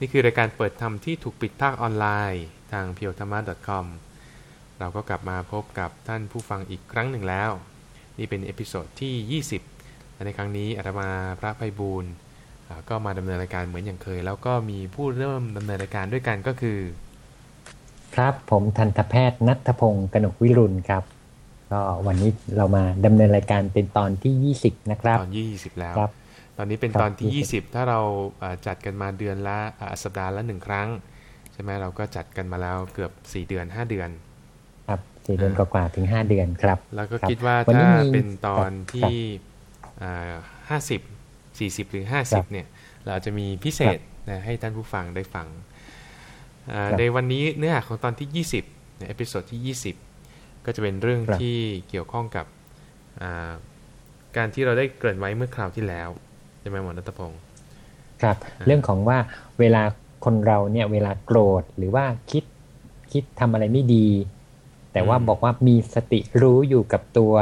นี่คือรายการเปิดธรรมที่ถูกปิดภาคออนไลน์ทาง PureDhamma.com เราก็กลับมาพบกับท่านผู้ฟังอีกครั้งหนึ่งแล้ว นี่เป็น episode ที่ 20 และในครั้งนี้อาตมาพระไพบูลย์อ่าก็มาดำเนินรายการเหมือนอย่างเคย แล้วก็มีผู้ร่วมดำเนินรายการด้วยกันก็คือ ครับผมทันตแพทย์นัทพงศ์กนกวิรุณครับก็วันนี้เรามาดำเนินรายการเป็นตอนที่ 20 นะครับ ตอน 20 แล้วครับต อนนี้เป็นครับตอนที่ 20 20ถ้าเราอ่าจัดกันมาเดือนละอ่าสัปดาห์ละหนึ่งครั้ง ใช่ไหมเราก็จัดกันมาแล้วเกือบ 4 เดือน 5 เดือน ครับสี่เดือนกว่าๆถึง 5 เดือนครับ แล้วก็ครับคิดว่าวันนี้ถ้ามีเป็นตอนครับที่ห้าสิบสี่สิบหรือห้าสิบครับเนี่ย เราจะมีพิเศษนะให้ท่านผู้ฟังได้ฟังอ่าครับในวันนี้เนื้อหาของตอนที่ 20ใน episode ที่ 20 ก็จะเป็นเรื่องครับที่เกี่ยวข้องกับอ่าการที่เราได้เกริ่นไว้เมื่อคราวที่แล้ว ใช่ไหมหมอนัตพงศ์ครับ เรื่องของว่าเวลาคนเราเนี่ยเวลาโกรธหรือว่าคิดคิดทำอะไรไม่ดี แต่ว่าบอกว่ามีสติรู้อยู่กับตัว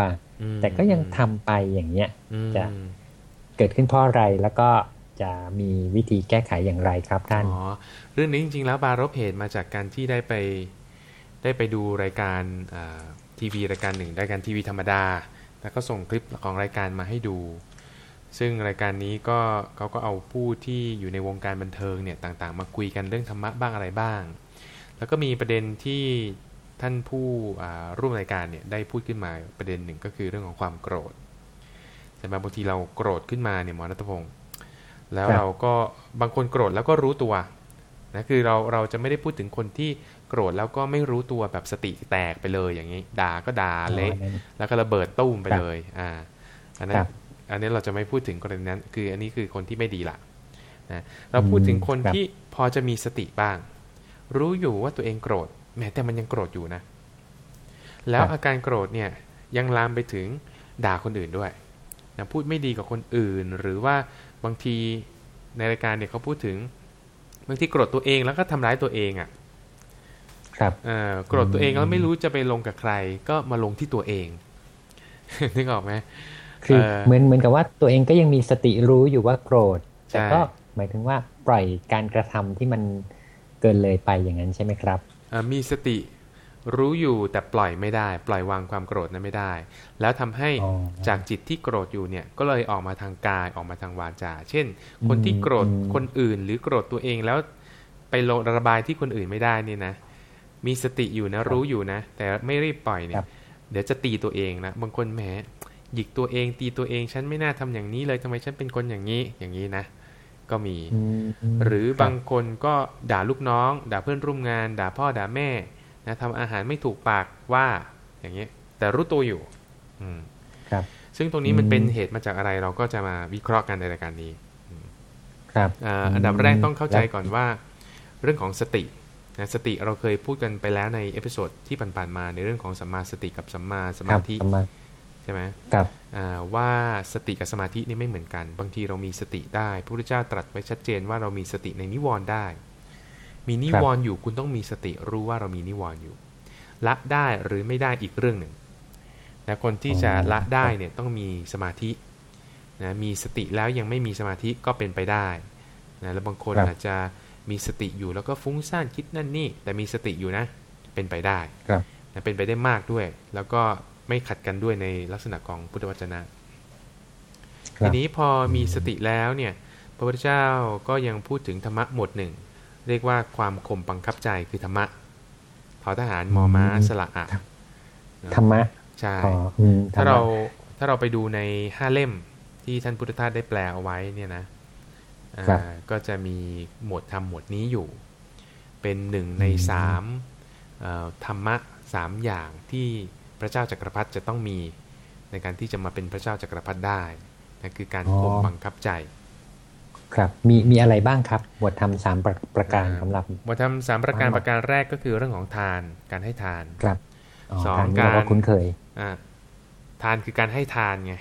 อืมแต่ก็ยังทำไปอย่างเงี้ยอืมจะเกิดขึ้นเพราะอะไรแล้วก็จะมีวิธีแก้ไขอย่างไรครับท่านอ๋อเรื่องนี้จริงๆ แล้วบารบเหตุมาจากการที่ได้ไปได้ไปดูรายการทีวีรายการหนึ่งรายการทีวีธรรมดา แล้วก็ส่งคลิปของรายการมาให้ดู ซึ่งรายการนี้ก็เขาก็เอาผู้ที่อยู่ในวงการบันเทิงเนี่ยต่างๆ มาคุยกันเรื่องธรรมะบ้างอะไรบ้าง แล้วก็มีประเด็นที่ท่านผู้อ่าร่วมรายการเนี่ยได้พูดขึ้นมาประเด็นหนึ่งก็คือเรื่องของความโกรธแต่บางทีเราโกรธขึ้นมาเนี่ยหมอรัตพงศ์แล้วครับเราก็บางคนโกรธแล้วก็รู้ตัวนะคือเราเราจะไม่ได้พูดถึงคนที่โกรธแล้วก็ไม่รู้ตัวแบบสติแตกไปเลยอย่างนี้ด่าก็ด่าเละอ๋อนั่นแล้วก็ระเบิดตุ้มไปครับเลยอ่าอันนั้ครันบ อันนี้เราจะไม่พูดถึงกรณีนั้น คืออันนี้คือคนที่ไม่ดีละนะเราพูดถึงคนครับที่พอจะมีสติบ้าง รู้อยู่ว่าตัวเองโกรธแม้แต่มันยังโกรธอยู่นะ แล้วอาการโกรธเนี่ยยังลามไปถึงด่าคนอื่นด้วยนะพูดไม่ดีกับคนอื่น หรือว่าบางทีในรายการเนี่ยเขาพูดถึงบางทีโกรธตัวเองแล้วก็ทำร้ายตัวเองอะ่ะครับเอ่อโกรธตัวเองแล้วไม่รู้จะไปลงกับใคร ก็มาลงที่ตัวเองนึกออกไหม คือเอ่อเหมือนเหมือนกับว่าตัวเองก็ยังมีสติรู้อยู่ว่าโกรธใช่แต่ก็หมายถึงว่าปล่อยการกระทำที่มันเกินเลยไปอย่างนั้นใช่ไหมครับเอ่อมีสติรู้อยู่แต่ปล่อยไม่ได้ ปล่อยวางความโกรธนั้นไม่ได้ แล้วทำให้อ๋อจากจิตที่โกรธอยู่เนี่ยก็เลยออกมาทางกายออกมาทางวาจา เช่น คนที่โกรธอืมคนอื่น หรือโกรธตัวเองแล้วไปลงระบายที่คนอื่นไม่ได้เนี่ยนะ มีสติอยู่นะรู้อยู่นะ แต่ไม่รีบปล่อยเนี่ครัยบเดี๋ยวจะตีตัวเองนะบางคนแหม หยิกตัวเองตีตัวเองฉันไม่น่าทำอย่างนี้เลยทำไมฉันเป็นคนอย่างนี้อย่างนี้นะ ก็มีอืมหรือครับบางคนก็ด่าลูกน้อง ด่าเพื่อนร่วมงาน ด่าพ่อด่าแม่นะทำอาหารไม่ถูกปากว่าอย่างเงี้ยแต่รู้ตัวอยู่ อืมครับ ซึ่งตรงนี้มันอืมเป็นเหตุมาจากอะไรเราก็จะมาวิเคราะห์กันในรายการนี้ครับอ่าอันดับแรกต้องเข้าใจแล้วก่อนว่า เรื่องของสตินะสติเราเคยพูดกันไปแล้วใน episode ที่ผ่านๆมาในเรื่องของสัมมาสติกับสัมมาสมารับประมาณใช่ไหมครับอ่าว่าสติกับสมาธินี่ไม่เหมือนกัน บางทีเรามีสติได้พระพุทธเจ้าตรัสไว้ชัดเจนว่าเรามีสติในนิวรณ์ได้ มีนิวรณ์อยู่คุณต้องมีสติรู้ว่าเรามีนิวรณ์อยู่ ละได้หรือไม่ได้อีกเรื่องหนึ่งนะคนที่จะอ๋อละได้เนี่ยต้องมีสมาธินะมีสติแล้วยังไม่มีสมาธิก็เป็นไปได้นะแล้วบางคนครับอาจจะมีสติอยู่แล้วก็ฟุ้งซ่านคิดนั่นนี่แต่มีสติอยู่นะเป็นไปได้ครับนะเป็นไปได้มากด้วย แล้วก็ ไม่ขัดกันด้วยในลักษณะของพุทธวจนะครัทีบนี้พอมีสติแล้วเนี่ย พระพุทธเจ้าก็ยังพูดถึงธรรมะหมวดหนึ่ง เรียกว่าความข่มบังคับใจคือธรรมะทอทหารมอม้าสละอะธรรมะใช่อ๋ออืมถ้าธมะเราถ้าเราไปดูในห้าเล่มที่ท่านพุทธทาสได้แปลเอาไว้เนี่ยนะอ่าครับก็จะมีหมวดธรรมหมวดนี้อยู่ เป็นหนึ่งในอืมสามเอ่อธรรมะสามอย่างที่ พระเจ้าจักรพรรดิจะต้องมีในการที่จะมาเป็นพระเจ้าจักรพรรดิได้นั่นคือการข่มบังคับใจ ครับมีมีอะไรบ้างครับบทธรรมสามประประการอ่าสำหรับบทธรรมสามประการอ่าประการแรกก็คือเรื่องของทานการให้ทานครับสองทานนี้การเราก็คุ้นเคยอ่าทานคือการให้ทานไง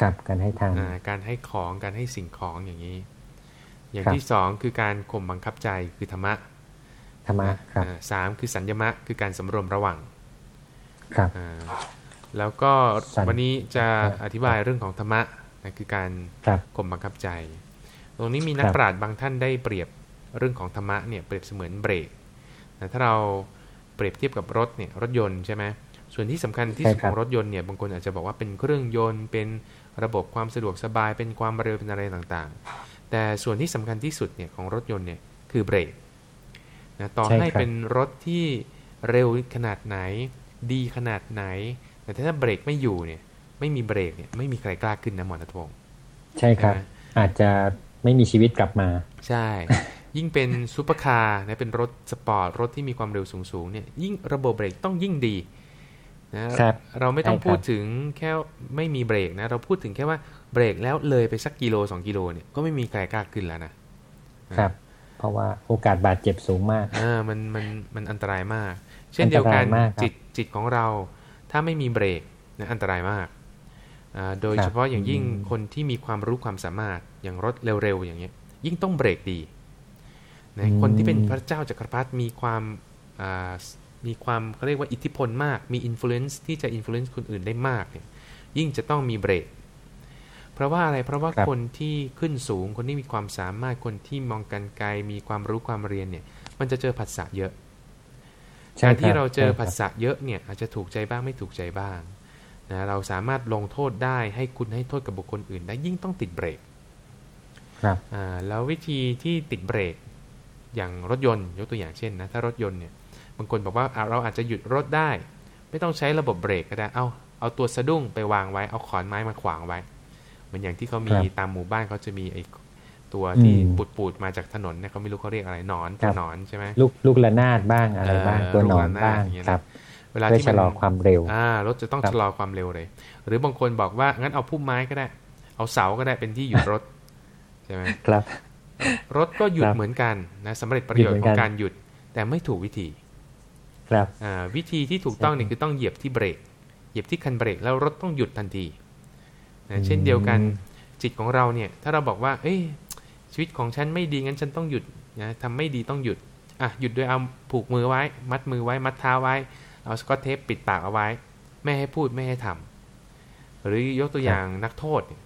ครับการให้ทานอ่าการให้ของการให้สิ่งของอย่างนี้ อย่างครับที่สองคือการข่มบังคับใจคือธรรมะธรรมะครับอ่าสามคือสัญญมะคือการสำรวมระวัง ครับอ่าแล้วก็สัญวันนี้จะครับอธิบายเรื่องของธรรมะนะคือการครับข่มบังคับใจ ตรงนี้มีนักครับปราชญ์บางท่านได้เปรียบเรื่องของธรรมะเนี่ยเปรียบเสมือนเบรกแต่ถ้าเราเปรียบเทียบกับรถเนี่ยรถยนต์ใช่ไหมส่วนที่สำคัญที่สุดใช่ครัขบองรถยนต์เนี่ยบางคนอาจจะบอกว่าเป็นเครื่องยนต์เป็นระบบความสะดวกสบายเป็นความเร็วเป็นอะไรต่างๆ แต่ส่วนที่สำคัญที่สุดเนี่ยของรถยนต์เนี่ยคือเบรกนะต่อใช่ให้ครับเป็นรถที่เร็วขนาดไหน ดีขนาดไหน แต่ถ้าเบรกไม่อยู่เนี่ย ไม่มีเบรกเนี่ยไม่มีใครกล้าขึ้นนะหมอนัทพงศ์ใช่ครับใช่ไหมอาจจะไม่มีชีวิตกลับมา ใช่ ยิ่งเป็นซูเปอร์คาร์นะเป็นรถสปอร์ตรถที่มีความเร็วสูงๆเนี่ยยิ่งระบบเบรกต้องยิ่งดีนะครับเราไม่ต้องใช่ครับพูดถึงแค่ไม่มีเบรกนะ เราพูดถึงแค่ว่าเบรกแล้วเลยไปสักกิโลสองกิโลเนี่ยก็ไม่มีใครกล้าขึ้นแล้วนะครับ เพราะว่าโอกาสบาดเจ็บสูงมากอ่ามันมันมันอันตรายมาก เช่นเดียวกันอันตรายมากครับจิต จิตของเรา ถ้าไม่มีเบรกนะอันตรายมากอ่าโดยครับเฉพาะอย่างยิ่งอืมคนที่มีความรู้ความสามารถอย่างรถเร็วๆอย่างเงี้ย ยิ่งต้องเบรกดีนะคนที่เป็นพระเจ้าจักรพรรดิมีความอ่ามีความเขาเรียกว่าอิทธิพลมาก มีอิ f ฟ u e n c e ที่จะอิ f ฟ u e n c e คนอื่นได้มากเนี่ย ยิ่งจะต้องมีเบรก เพราะว่าอะไร เพราะว่าครับคนที่ขึ้นสูง คนที่มีความสามารถ คนที่มองกันไกล มีความรู้ความเรียนเนี่ย มันจะเจอผัสสะเยอะใช่ การคที่บเราเจอใช่คผับสสะเยอะเนี่ยอาจจะถูกใจบ้างไม่ถูกใจบ้างนะเราสามารถลงโทษได้ให้คุณให้โทษกับบุคคลอื่นได้ยิ่งต้องติดเบรกครับอ่าแล้ววิธีที่ติดเบรกอย่างรถยนต์ยกตัวอย่างเช่นนะถ้ารถยนต์เนี่ยบางคนบอกว่าอะเราอาจจะหยุดรถได้ ไม่ต้องใช้ระบบเบรกก็ได้เอาเอาตัวสะดุ้งไปวางไว้เอาขอนไม้มาขวางไว้ เหมือนอย่างที่เขามีครับตามหมู่บ้านเขาจะมีไอ้ ตัวที่อืมปูดปูดๆมาจากถนนเนี่ยเขาไม่รู้เขาเรียกอะไรหนอนครัตัวบหนอนใช่ไหมลูกลูกระนาดบ้างอะไรบ้างเออตัวหนอนลูกระนาดบ้างอย่างเงี้ยนะครับเวลาเพื่อที่ชะลอความเร็วอ่ารถจะต้องครับชะลอความเร็วเลย หรือบางคนบอกว่างั้นเอาพุ่มไม้ก็ได้ เอาเสาก็ได้เป็นที่หยุดรถใช่ไหมครับ รถก็หยุดครับเหมือนกันนะสำเร็จประโยชหยุดน์เหมืขอนกันองการหยุด แต่ไม่ถูกวิธี ครับอ่าวิธีที่ถูกต้องใช่เนี่ยคือต้องเหยียบที่เบรกเหยียบที่คันเบรกแล้วรถต้องหยุดทันทีอืนะมเช่นเดียวกันจิตของเราเนี่ย ถ้าเราบอกว่า เอ้ย ชีวิตของฉันไม่ดีงั้นฉันต้องหยุดนะทำไม่ดีต้องหยุดอะหยุดโดยเอาผูกมือไว้ มัดมือไว้มัดเท้าไว้ เอาสกอตเทปปิดปากเอาไว้ ไม่ให้พูดไม่ให้ทำหรือยกตัวอย่างนักโทษเนี่ย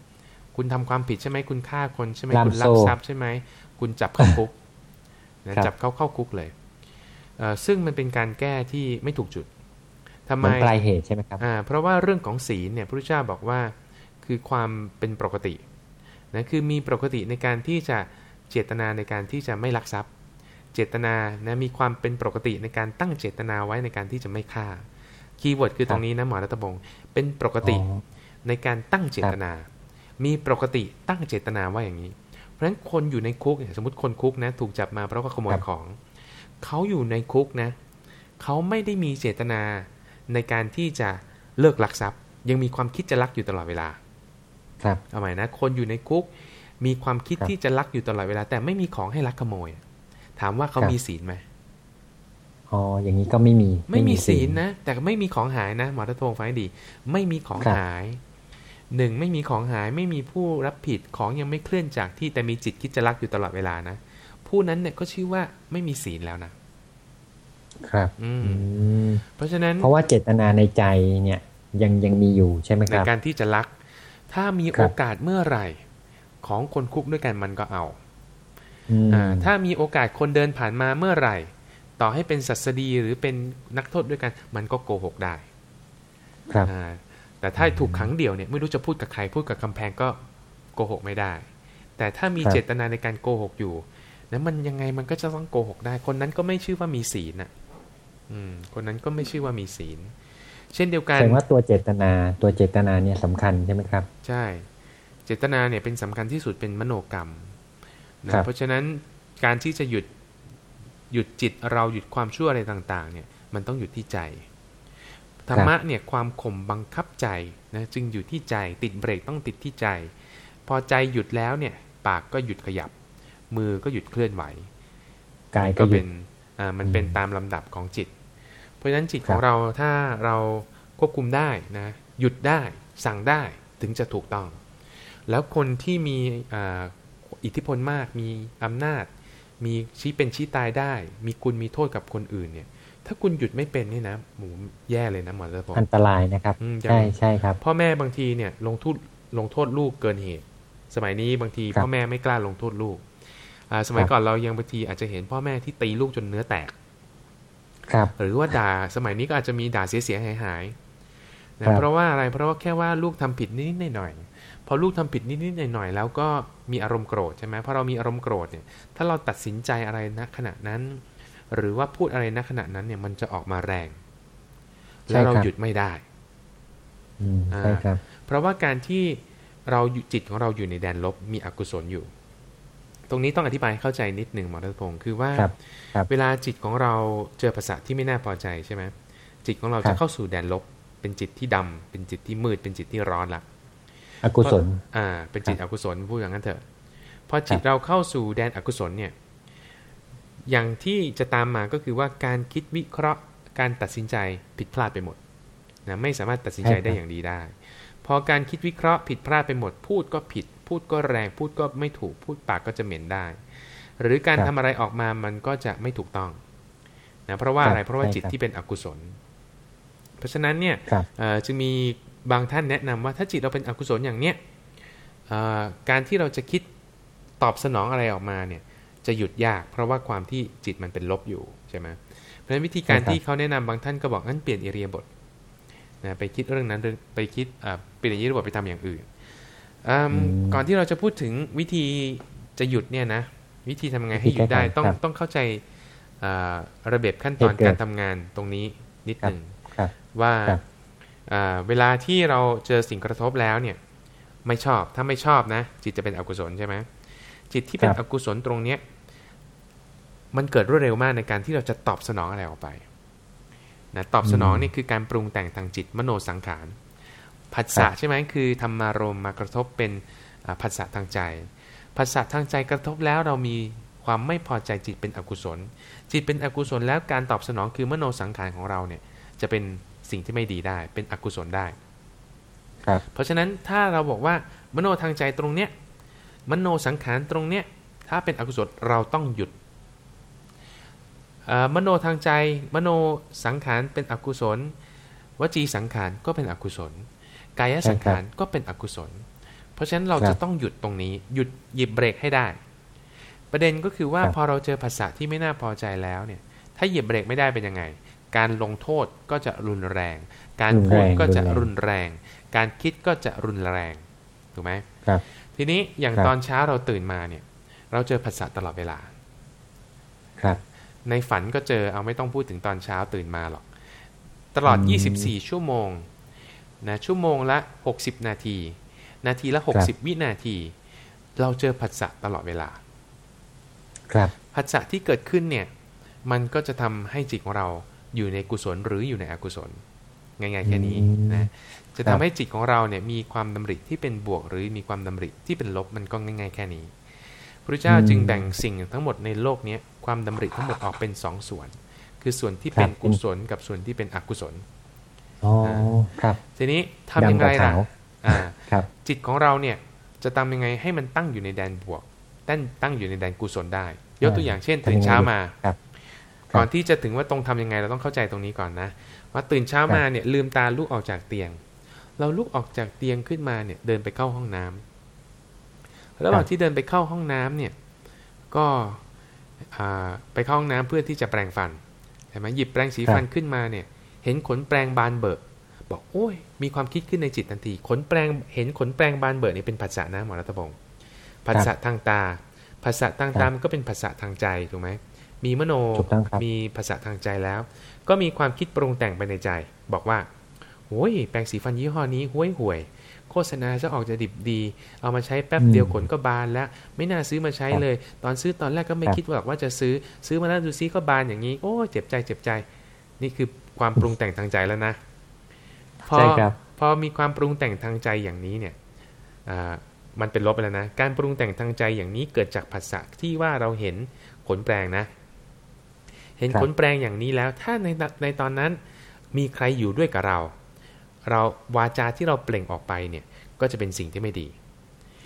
คุณทำความผิดใช่ไหมคุณฆ่าคนใช่ไหมล่ามคุณลักโซ่ทรัพย์ใช่ไหมคุณจับเข้าคุกนะครับจับเข้าเข้าคุกเลยเอ่อซึ่งมันเป็นการแก้ที่ไม่ถูกจุดทำไมเหมือนปลายเหตุใช่ไหมครับอ่าเพราะว่าเรื่องของศีลเนี่ยพระพุทธเจ้าบอกว่าคือความเป็นปกติ นะคือมีปกติในการที่จะเจตนาในการที่จะไม่ลักทรัพย์ เจตนานะมีความเป็นปกติในการตั้งเจตนาไว้ในการที่จะไม่ฆ่า keyword คือตรงนี้นะหมอนัทพงศ์เป็นปกติอ๋อในการตั้งเจตนา มีปกติตั้งเจตนาว่าอย่างนี้ เพราะฉะนั้นคนอยู่ในคุกเนี่ยสมมติคนคุกนะถูกจับมาเพราะว่าขโมยครับของ เขาอยู่ในคุกนะเขาไม่ได้มีเจตนาในการที่จะเลิกลักทรัพย์ ยังมีความคิดจะลักอยู่ตลอดเวลา ครับเอาใหม่นะคนอยู่ในคุก มีความคิดครับที่จะลักอยู่ตลอดเวลา แต่ไม่มีของให้ลักขโมย ถามว่าเขาครับมีศีลไหมอ๋ออย่างนี้ก็ไม่มี ไม่มีศีลนะแต่ไม่มีของหายนะหมอรัตพงศ์ฟังให้ดี ไม่มีของครับหายหนึ่งไม่มีของหายไม่มีผู้รับผิดของยังไม่เคลื่อนจากที่แต่มีจิตคิดจะลักอยู่ตลอดเวลานะผู้นั้นเนี่ยก็ชื่อว่าไม่มีศีลแล้วนะครับ อืมอืมเพราะฉะนั้น เพราะว่าเจตนาในใจเนี่ย ยังยังมีอยู่ใช่ไหมคในรับการที่จะลัก ถ้ามีครัโอบกาสเมื่อไหร่ ของคนคุกด้วยกันมันก็เอาอืมอ่าถ้ามีโอกาสคนเดินผ่านมาเมื่อไหร่ ต่อให้เป็นศัสดีหรือเป็นนักโทษด้วยกัน มันก็โกหกได้ ครับอ่าแต่ถ้าถูกขังเดี่ยวเนี่ยไม่รู้จะพูดกับใครพูดกับกำแพงก็โกหกไม่ได้ แต่ถ้ามีครับเจตนาในการโกหกอยู่นั้นมันยังไงมันก็จะต้องโกหกได้ คนนั้นก็ไม่ชื่อว่ามีศีลน่ะ อืม คนนั้นก็ไม่ชื่อว่ามีศีล เช่นเดียวกันแสดงว่าตัวเจตนาตัวเจตนาเนี่ยสำคัญใช่ไหมครับ ใช่ เจตนาเนี่ยเป็นสำคัญที่สุดเป็นมโนกรรมนะครับเพราะฉะนั้นการที่จะหยุดหยุดจิตเราหยุดความชั่วอะไรต่างๆ เนี่ยมันต้องหยุดที่ใจธรรมะเนี่ยความข่มบังคับใจนะจึงอยู่ที่ใจติดเบรกต้องติดที่ใจ พอใจหยุดแล้วเนี่ยปากก็หยุดขยับ มือก็หยุดเคลื่อนไหวกายก็ก็หยุเป็ดนอ่ามันเป็นอืมตามลำดับของจิตเพ ราะฉะนั้นจิตคขรับองเราถ้าเราควบคุมได้นะหยุดได้สั่งได้ถึงจะถูกต้อง แล้วคนที่มีอ่าอิทธิพลมากมีอำนาจ มีชี้เป็นชี้ตายได้ มีคุณมีโทษกับคนอื่นเนี่ย ถ้าคุณหยุดไม่เป็นนี่นะหมูแย่เลยนะหมอเตอร์ผมอันตรายนะครับอืมใช่ใช่ครับ พ่อแม่บางทีเนี่ยลงโทษลงโทษลูกเกินเหตุ สมัยนี้บางทีครับพ่อแม่ไม่กล้าลงโทษลูกอ่าสมัยก่อนเรายังบางทีอาจจะเห็นพ่อแม่ที่ตีลูกจนเนื้อแตกครับ หรือว่าด่าสมัยนี้ก็อาจจะมีด่าเสียเสียหายหายๆครันะบเพราะว่าอะไรเพราะว่าแค่ว่าลูกทำผิดนิดๆหน่อยๆพอลูกทำผิดนิดๆหน่อยๆแล้วก็มีอารมณ์โกรธใช่ไหมพอเรามีอารมณ์โกรธเนี่ยถ้าเราตัดสินใจอะไรณขณะนั้น หรือว่าพูดอะไรณขณะนั้นเนี่ยมันจะออกมาแรง แล้วเราหยุดไม่ได้อืมอ่าใช่ครับ เพราะว่าการที่เราอยู่จิตของเราอยู่ในแดนลบมีอกุศลอยู่ ตรงนี้ต้องอธิบายให้เข้าใจนิดหนึ่งหมอรัตพงศ์คือว่าครับครับเวลาจิตของเราเจอภาษาที่ไม่น่าพอใจใช่ไหมจิตของเราครัจะบเข้าสู่แดนลบ เป็นจิตที่ดำเป็นจิตที่มืด เป็นจิตที่ร้อนละอกุศลอ่า เป็นจิตคอรับกุศลพูดอย่างนั้นเถอะพอจิตครับเราเข้าสู่แดนอกุศลเนี่ย อย่างที่จะตามมาก็คือว่าการคิดวิเคราะห์การตัดสินใจผิดพลาดไปหมดนะไม่สามารถตัดสินใจได้อย่างดีได้ พอการคิดวิเคราะห์ผิดพลาดไปหมดพูดก็ผิด พูดก็แรงพูดก็ไม่ถูกพูดปากก็จะเหม็นได้ หรือการครับทำอะไรออกมามันก็จะไม่ถูกต้องนะเพราะว่าครับอะไรเพราะว่าใช่จิตครับที่เป็นอกุศล เพราะฉะนั้นเนี่ยครับเอ่อจึงมีบางท่านแนะนำว่าถ้าจิตเราเป็นอกุศลอย่างเนี้ยเอ่อการที่เราจะคิดตอบสนองอะไรออกมาเนี่ยจะหยุดยาก เพราะว่าความที่จิตมันเป็นลบอยู่ใช่ไหมเพราะฉะนั้นวิธีการใช่ครับที่เขาแนะนำบางท่านก็บอกงั้นเปลี่ยนอิเรียาบทนะไปคิดเรื่องนั้นเรื่องไปคิดเอ่อเปลี่ยนอิเรียาบทไปทำอย่างอื่นอืม ก่อนที่เราจะพูดถึงวิธีจะหยุดเนี่ยนะ วิธีทำยังไงให้หยุดได้ต้องครับต้องเข้าใจเอ่อระเบียบขั้นตอนเหตุเกิดการทำงานตรงนี้นิดหนึ่งครับว่าครับอ่าเวลาที่เราเจอสิ่งกระทบแล้วเนี่ย ไม่ชอบถ้าไม่ชอบนะ จิตจะเป็นอกุศลใช่ไหมจิตที่เป็นครับอกุศลตรงเนี้ยมันเกิดรวดเร็วมากในการที่เราจะตอบสนองอะไรออกไปนะตอบสนองนี่คือการปรุงแต่งทางจิตมโนสังขาร ผัสสะใช่ไหมคือธรรมารมณ์มากระทบเป็นอ่าผัสสะทางใจผัสสะทางใจกระทบแล้วเรามีความไม่พอใจจิตเป็นอกุศล จิตเป็นอกุศลแล้วการตอบสนองคือมโนสังขารของเราเนี่ยจะเป็นสิ่งที่ไม่ดีได้ เป็นอกุศลได้ครับเพราะฉะนั้นถ้าเราบอกว่ามโนทางใจตรงเนี้ยมโนสังขารตรงเนี้ยถ้าเป็นอกุศลเราต้องหยุดเอ่อมโนทางใจ มโนสังขารเป็นอกุศล วจีสังขารก็เป็นอกุศล กายสังขารก็เป็นอกุศล เพราะฉะนั้นเราครัจะบต้องหยุดตรงนี้ หยุดหยิบเบรกให้ได้ ประเด็นก็คือว่าครับพอเราเจอภาษาที่ไม่น่าพอใจแล้วเนี่ย ถ้าเหยียบเบรกไม่ได้เป็นยังไง การลงโทษก็จะรุนแรง การพูดก็จะรุนแรง การคิดก็จะรุนแรง ถูกไหมครับ ทีนี้อย่างครับตอนเช้าเราตื่นมาเนี่ย เราเจอภาษาตลอดเวลา ครับ ในฝันก็เจอ เอาไม่ต้องพูดถึงตอนเช้าตื่นมาหรอก ตลอดอืม24 ชั่วโมง นะชั่วโมงละ 60 นาที นาทีละครับ60 วินาที เราเจอผัสสะตลอดเวลา ครับผัสสะที่เกิดขึ้นเนี่ยมันก็จะทำให้จิตของเราอยู่ในกุศลหรืออยู่ในอกุศลง่ายๆแค่นี้อืมนะจะครัทำบให้จิตของเราเนี่ยมีความดำริที่เป็นบวกหรือมีความดำริที่เป็นลบมันก็ง่าย ๆ แค่นี้พระเจ้าอืมจึงแบ่งสิ่งทั้งหมดในโลกเนี้ยความดำริทั้งหมดออกเป็นสองส่วน คือส่วนที่ครับเป็นกุศลกับส่วนที่เป็นอกุศล อ๋อครับ ทีนี้ทำยังไงดำกับล่ะขาวอ่าครับ จิตของเราเนี่ยจะทำยังไงให้มันตั้งอยู่ในแดนบวกตั้งตั้งอยู่ในแดนกุศลได้ ยกตัวอย่างเช่น ตื่นเช้ามาครับก่อนที่จะถึงว่าตรงทำยังไงเราต้องเข้าใจตรงนี้ก่อนนะว่าตื่นเช้ามาเนี่ยลืมตาลุกออกจากเตียง เราลุกออกจากเตียงขึ้นมาเนี่ยเดินไปเข้าห้องน้ำระหว่างที่เดินไปเข้าห้องน้ำเนี่ยก็อ่าไปเข้าห้องน้ำเพื่อที่จะแปรงฟันใช่ไหมหยิบแปรงสีฟันขึ้นมาเนี่ย เห็นขนแปรงบานเบิกบอกโอ้ย มีความคิดขึ้นในจิตทันที ขนแปรงเห็นขนแปรงบานเบิกนี่เป็นภาษานะหมอรัตพงศ์ภาษาทางตา ภาษาทางตามันก็เป็นภาษาทางใจถูกไหมมีมโนถูกต้องครับมีภาษาทางใจแล้ว ก็มีความคิดปรุงแต่งไปในใจ บอกว่าโอ้ยแปรงสีฟันยี่ห้อนี้ห่วยห่วยๆโฆษณาจะออกจะดิบดี เอามาใช้แป๊บอืมเดียวขนก็บานแล้ว ไม่น่าซื้อมาใช้ครับเลย ตอนซื้อตอนแรกก็ไม่ครับคิดหรอกว่าจะซื้อ ซื้อมาแล้วดูซิก็บานอย่างนี้ โอ้ยเจ็บใจเจ็บใจ นี่คือ ความปรุงแต่งทางใจแล้วนะพอใช่ครับพอมีความปรุงแต่งทางใจอย่างนี้เนี่ยอ่ามันเป็นลบไปแล้วนะ การปรุงแต่งทางใจอย่างนี้เกิดจากภาษาที่ว่าเราเห็นขนแปลงนะ เห็นครับขนแปลงอย่างนี้แล้ว ถ้าในในตอนนั้นมีใครอยู่ด้วยกับเรา เราวาจาที่เราเปล่งออกไปเนี่ย ก็จะเป็นสิ่งที่ไม่ดี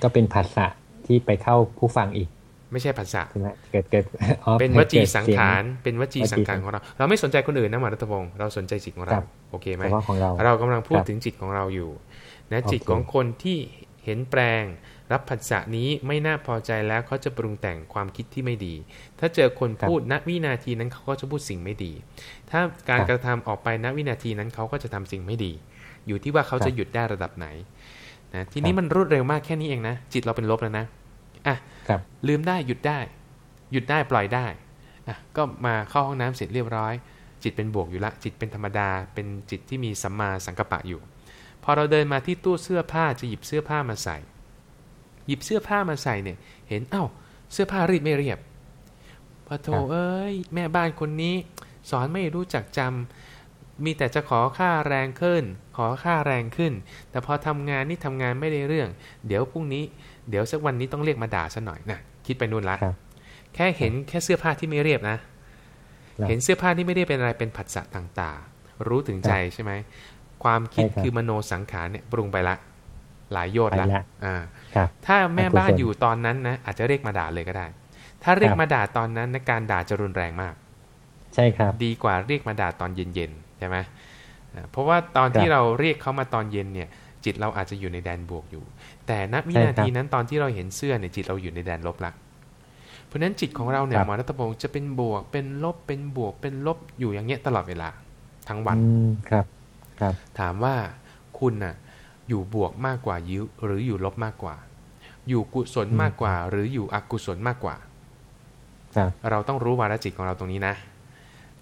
ก็เป็นภาษาที่ไปเข้าผู้ฟังอีก ไม่ใช่ภาษาใช่ไหมเกิดเกิดอ๋อเป็นวจีกิดสังเยขาร เป็นวจีสังขารของเรา เราไม่สนใจคนอื่นนะหมอรัตพงศ์เราสนใจจิตของคเรารับโอเคไหมเฉพาะของเราเรากำลังพูดครับถึงจิตของเราอยู่ นะโอเคจิตของคนที่เหห็นแปลง รับผัสสะนี้ไม่น่าพอใจแล้วเขาจะปรุงแต่งความคิดที่ไม่ดี ถ้าเจอคนพูดณวินาทีนั้นเขาก็จะพูดสิ่งไม่ดี ถ้าการกระทำออกไปณวินาทีนั้นเขาก็จะทำสิ่งไม่ดี อยู่ที่ว่าเขาจะหยุดได้ระดับไหนนะทีนี้มันรวดเร็วมากแค่นี้เองนะจิตเราเป็นลบแล้วนะ อะครับลืมได้หยุดได้ หยุดได้ปล่อยได้อะก็มาเข้าห้องน้ำเสร็จเรียบร้อย จิตเป็นบวกอยู่ละจิตเป็นธรรมดา เป็นจิตที่มีสัมมาสังกัปปะอยู่ พอเราเดินมาที่ตู้เสื้อผ้าจะหยิบเสื้อผ้ามาใส่ หยิบเสื้อผ้ามาใส่เนี่ย เห็นเอ้าเสื้อผ้ารีดไม่เรียบพอโทครับเอ้ยแม่บ้านคนนี้ สอนไม่รู้จักจำมีแต่จะขอค่าแรงขึ้น ขอค่าแรงขึ้น แต่พอทำงานนี่ทำงานไม่ได้เรื่อง เดี๋ยวพรุ่งนี้ เดี๋ยวสักวันนี้ต้องเรียกมาด่าซะหน่อยนะคิดไปนู่นละครับแค่เห็นแค่เสื้อผ้าที่ไม่เรียบนะครับเห็นเสื้อผ้าที่ไม่ได้เป็นอะไรเป็นผัสสะต่างๆ รู้ถึงใจใช่ไหมความคิดใช่ครับคือมโนสังขารเนี่ยปรุงไปละ หลายโยชน์ละไปละอ่าครับถ้าแม่บ้านอกุศลอยู่ตอนนั้นนะอาจจะเรียกมาด่าเลยก็ได้ ถ้าเรียกครับมาด่าตอนนั้นนะการด่าจะรุนแรงมาก ใช่ครับ ดีกว่าเรียกมาด่าตอนเย็นๆใช่ไหมอ่าเพราะว่าตอนที่ครับเราเรียกเขามาตอนเย็นเนี่ย จิตเราอาจจะอยู่ในแดนบวกอยู่ แต่ณวิใช่นาครับทีนั้นตอนที่เราเห็นเสื้อเนี่ยจิตเราอยู่ในแดนลบละเพราะฉะนั้นจิตของเราเนี่ยครับหมอรัตพงศ์จะเป็นบวกเป็นลบเป็นบวกเป็นลบอยู่อย่างเงี้ยตลอดเวลาทั้งวันอืมครับครับ ถามว่าคุณน่ะอยู่บวกมากกว่ายิวหรืออยู่ลบมากกว่า อยู่กุศลมากกว่า หรืออยู่อกุศลมากกว่าครับเราต้องรู้วาระจิตของเราตรงนี้นะ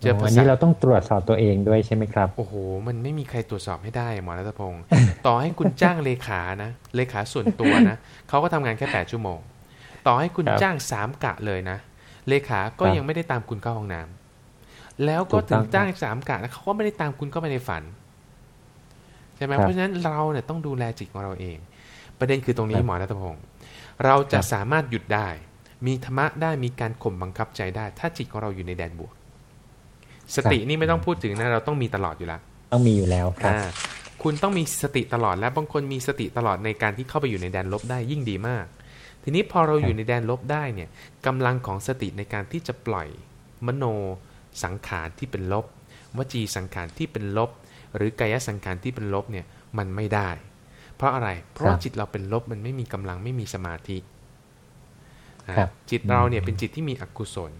เจออ๋อภาอันษานี้เราต้องตรวจสอบตัวเองด้วยใช่ไหมครับ โอ้โห มันไม่มีใครตรวจสอบให้ได้หมอรัตพงศ์ต่อให้คุณจ้างเลขานะ เลขาส่วนตัวนะเขาก็ทำงานแค่แปดชั่วโมง ต่อให้คุณครับจ้างสามกะเลยนะ เลขาก็ครับยังไม่ได้ตามคุณเข้าห้องน้ำแล้วก็ถูกถึต้องงจ้างสามกะนะเขาก็ไม่ได้ตามคุณเข้าไปในฝันใช่ไหมครับเพราะฉะนั้นเราเนี่ยต้องดูแลจิตของเราเอง ประเด็นคือตรงนี้ครับหมอรัตพงศ์เราจะครับสามารถหยุดได้ มีธรรมะได้มีการข่มบังคับใจได้ ถ้าจิตของเราอยู่ในแดนบวก สตินี่ไม่ต้องพูดถึงนะเราต้องมีตลอดอยู่แล้วต้องมีอยู่แล้วครับอ่าคุณต้องมีสติตลอดและบางคนมีสติตลอดในการที่เข้าไปอยู่ในแดนลบได้ยิ่งดีมาก ทีนี้พอเราอยู่ในแดนลบได้เนี่ยกำลังของสติในการที่จะปล่อยมโนสังขารที่เป็นลบ วจีสังขารที่เป็นลบ หรือกายสังขารที่เป็นลบเนี่ยมันไม่ได้ เพราะอะไรเพราะว่าครับจิตเราเป็นลบมันไม่มีกำลังไม่มีสมาธิอ่าครับจิตเราเนี่ยเป็นจิตที่มีอกุศล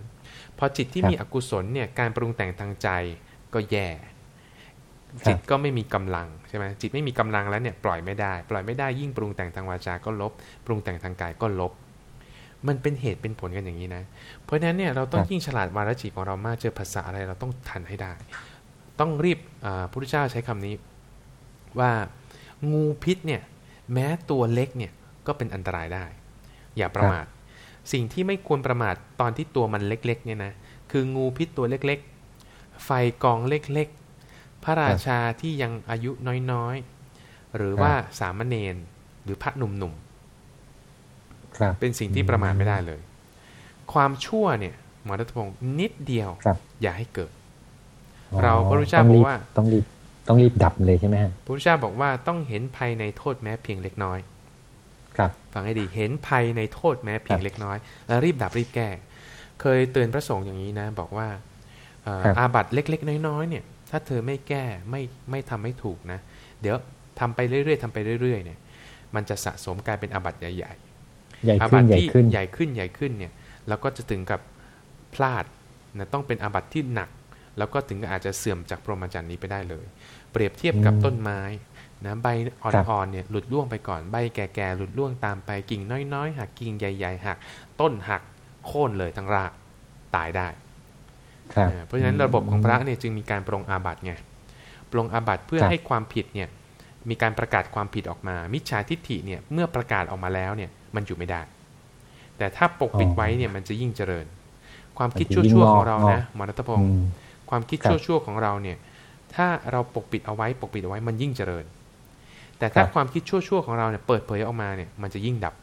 พอจิตที่ครับมีอกุศลเนี่ยการปรุงแต่งทางใจก็แย่ครับจิตก็ไม่มีกำลังใช่ไหมจิตไม่มีกำลังแล้วเนี่ยปล่อยไม่ได้ ปล่อยไม่ได้ยิ่งปรุงแต่งทางวาจา ก็ลบ ปรุงแต่งทางกายก็ลบ มันเป็นเหตุเป็นผลกันอย่างนี้นะ เพราะฉะนั้นเนี่ยเราต้องครับยิ่งฉลาดวาระจิตของเรามากเจอภาษาอะไรเราต้องทันให้ได้ ต้องรีบอ่าพระพุทธเจ้าใช้คำนี้ว่างูพิษเนี่ยแม้ตัวเล็กเนี่ยก็เป็นอันตรายได้ อย่าประมาท สิ่งที่ไม่ควรประมาทตอนที่ตัวมันเล็กๆเนี่ยนะคืองูพิษตัวเล็กๆ ไฟกองเล็กๆ พระราชาที่ยังอายุน้อยๆ หรือว่าสามเณรหรือพระหนุ่มครับๆเป็นสิ่งที่ประมาทไม่ได้เลย ความชั่วเนี่ยหมอรัตพงศ์นิดเดียวครับอย่าให้เกิดอ๋อเราพระพุทธเจ้าต้องรีบอกว่าต้องรีบต้องรีบดับเลยใช่ไหมฮะพระพุทธเจ้าบอกว่าต้องเห็นภัยในโทษแม้เพียงเล็กน้อยครับ ฟังให้ดีเห็นภัยในโทษแม้เพียงครับเล็กน้อย แล้วรีบดับรีบแก้ เคยเตือนพระสงฆ์อย่างนี้นะ บอกว่าเอ่อครับอาบัตเล็ก ๆ น้อยๆเนี่ย ถ้าเธอไม่แก้ไม่ไม่ทำให้ถูกนะ เดี๋ยวทำไปเรื่อยๆทำไปเรื่อยๆเนี่ย มันจะสะสมกลายเป็นอาบัตใหญ่ใหญ่ๆอาขึ้บันตใหญ่ที่ขึ้นใหญ่ขึ้นใหญ่ขึ้นเนี่ย แล้วก็จะถึงกับพลาดนะต้องเป็นอาบัตที่หนัก แล้วก็ถึงกับอาจจะเสื่อมจากพรหมจรรย์นี้ไปได้เลย เปรียบเทียบกับอืมต้นไม้ นะใบอครับ่อนๆเนี่ยหลุดร่วงไปก่อนใบแก่ๆหลุดร่วงตามไปกิ่งน้อยๆหักกิ่งใหญ่ๆหัก ต้นหักโค่นเลยทั้งรากตายได้ครับเออเพราะฉะนั้นระบบของพระเนี่ยจึงมีการปรงอาบัติไงปรงอาบัติเพื่อครับให้ความผิดเนี่ยมีการประกาศความผิดออกมา มิจฉาทิฏฐิเนี่ยเมื่อประกาศออกมาแล้วเนี่ยมันอยู่ไม่ได้ แต่ถ้าปกปิดไว้เนี่ยมันจะยิ่งเจริญ ความคิดมันจะยิ่งชั่วๆงขอกองเรางอกนะหมอรัตพอืงศ์มความคิดครับชั่วๆของเราเนี่ยถ้าเราปกปิดเอาไว้ปกปิดเอาไว้มันยิ่งเจริญ แต่ถ้าครับความคิดชั่วๆของเราเนี่ยเปิดเผยออกมาเนี่ยมันจะยิ่งดับ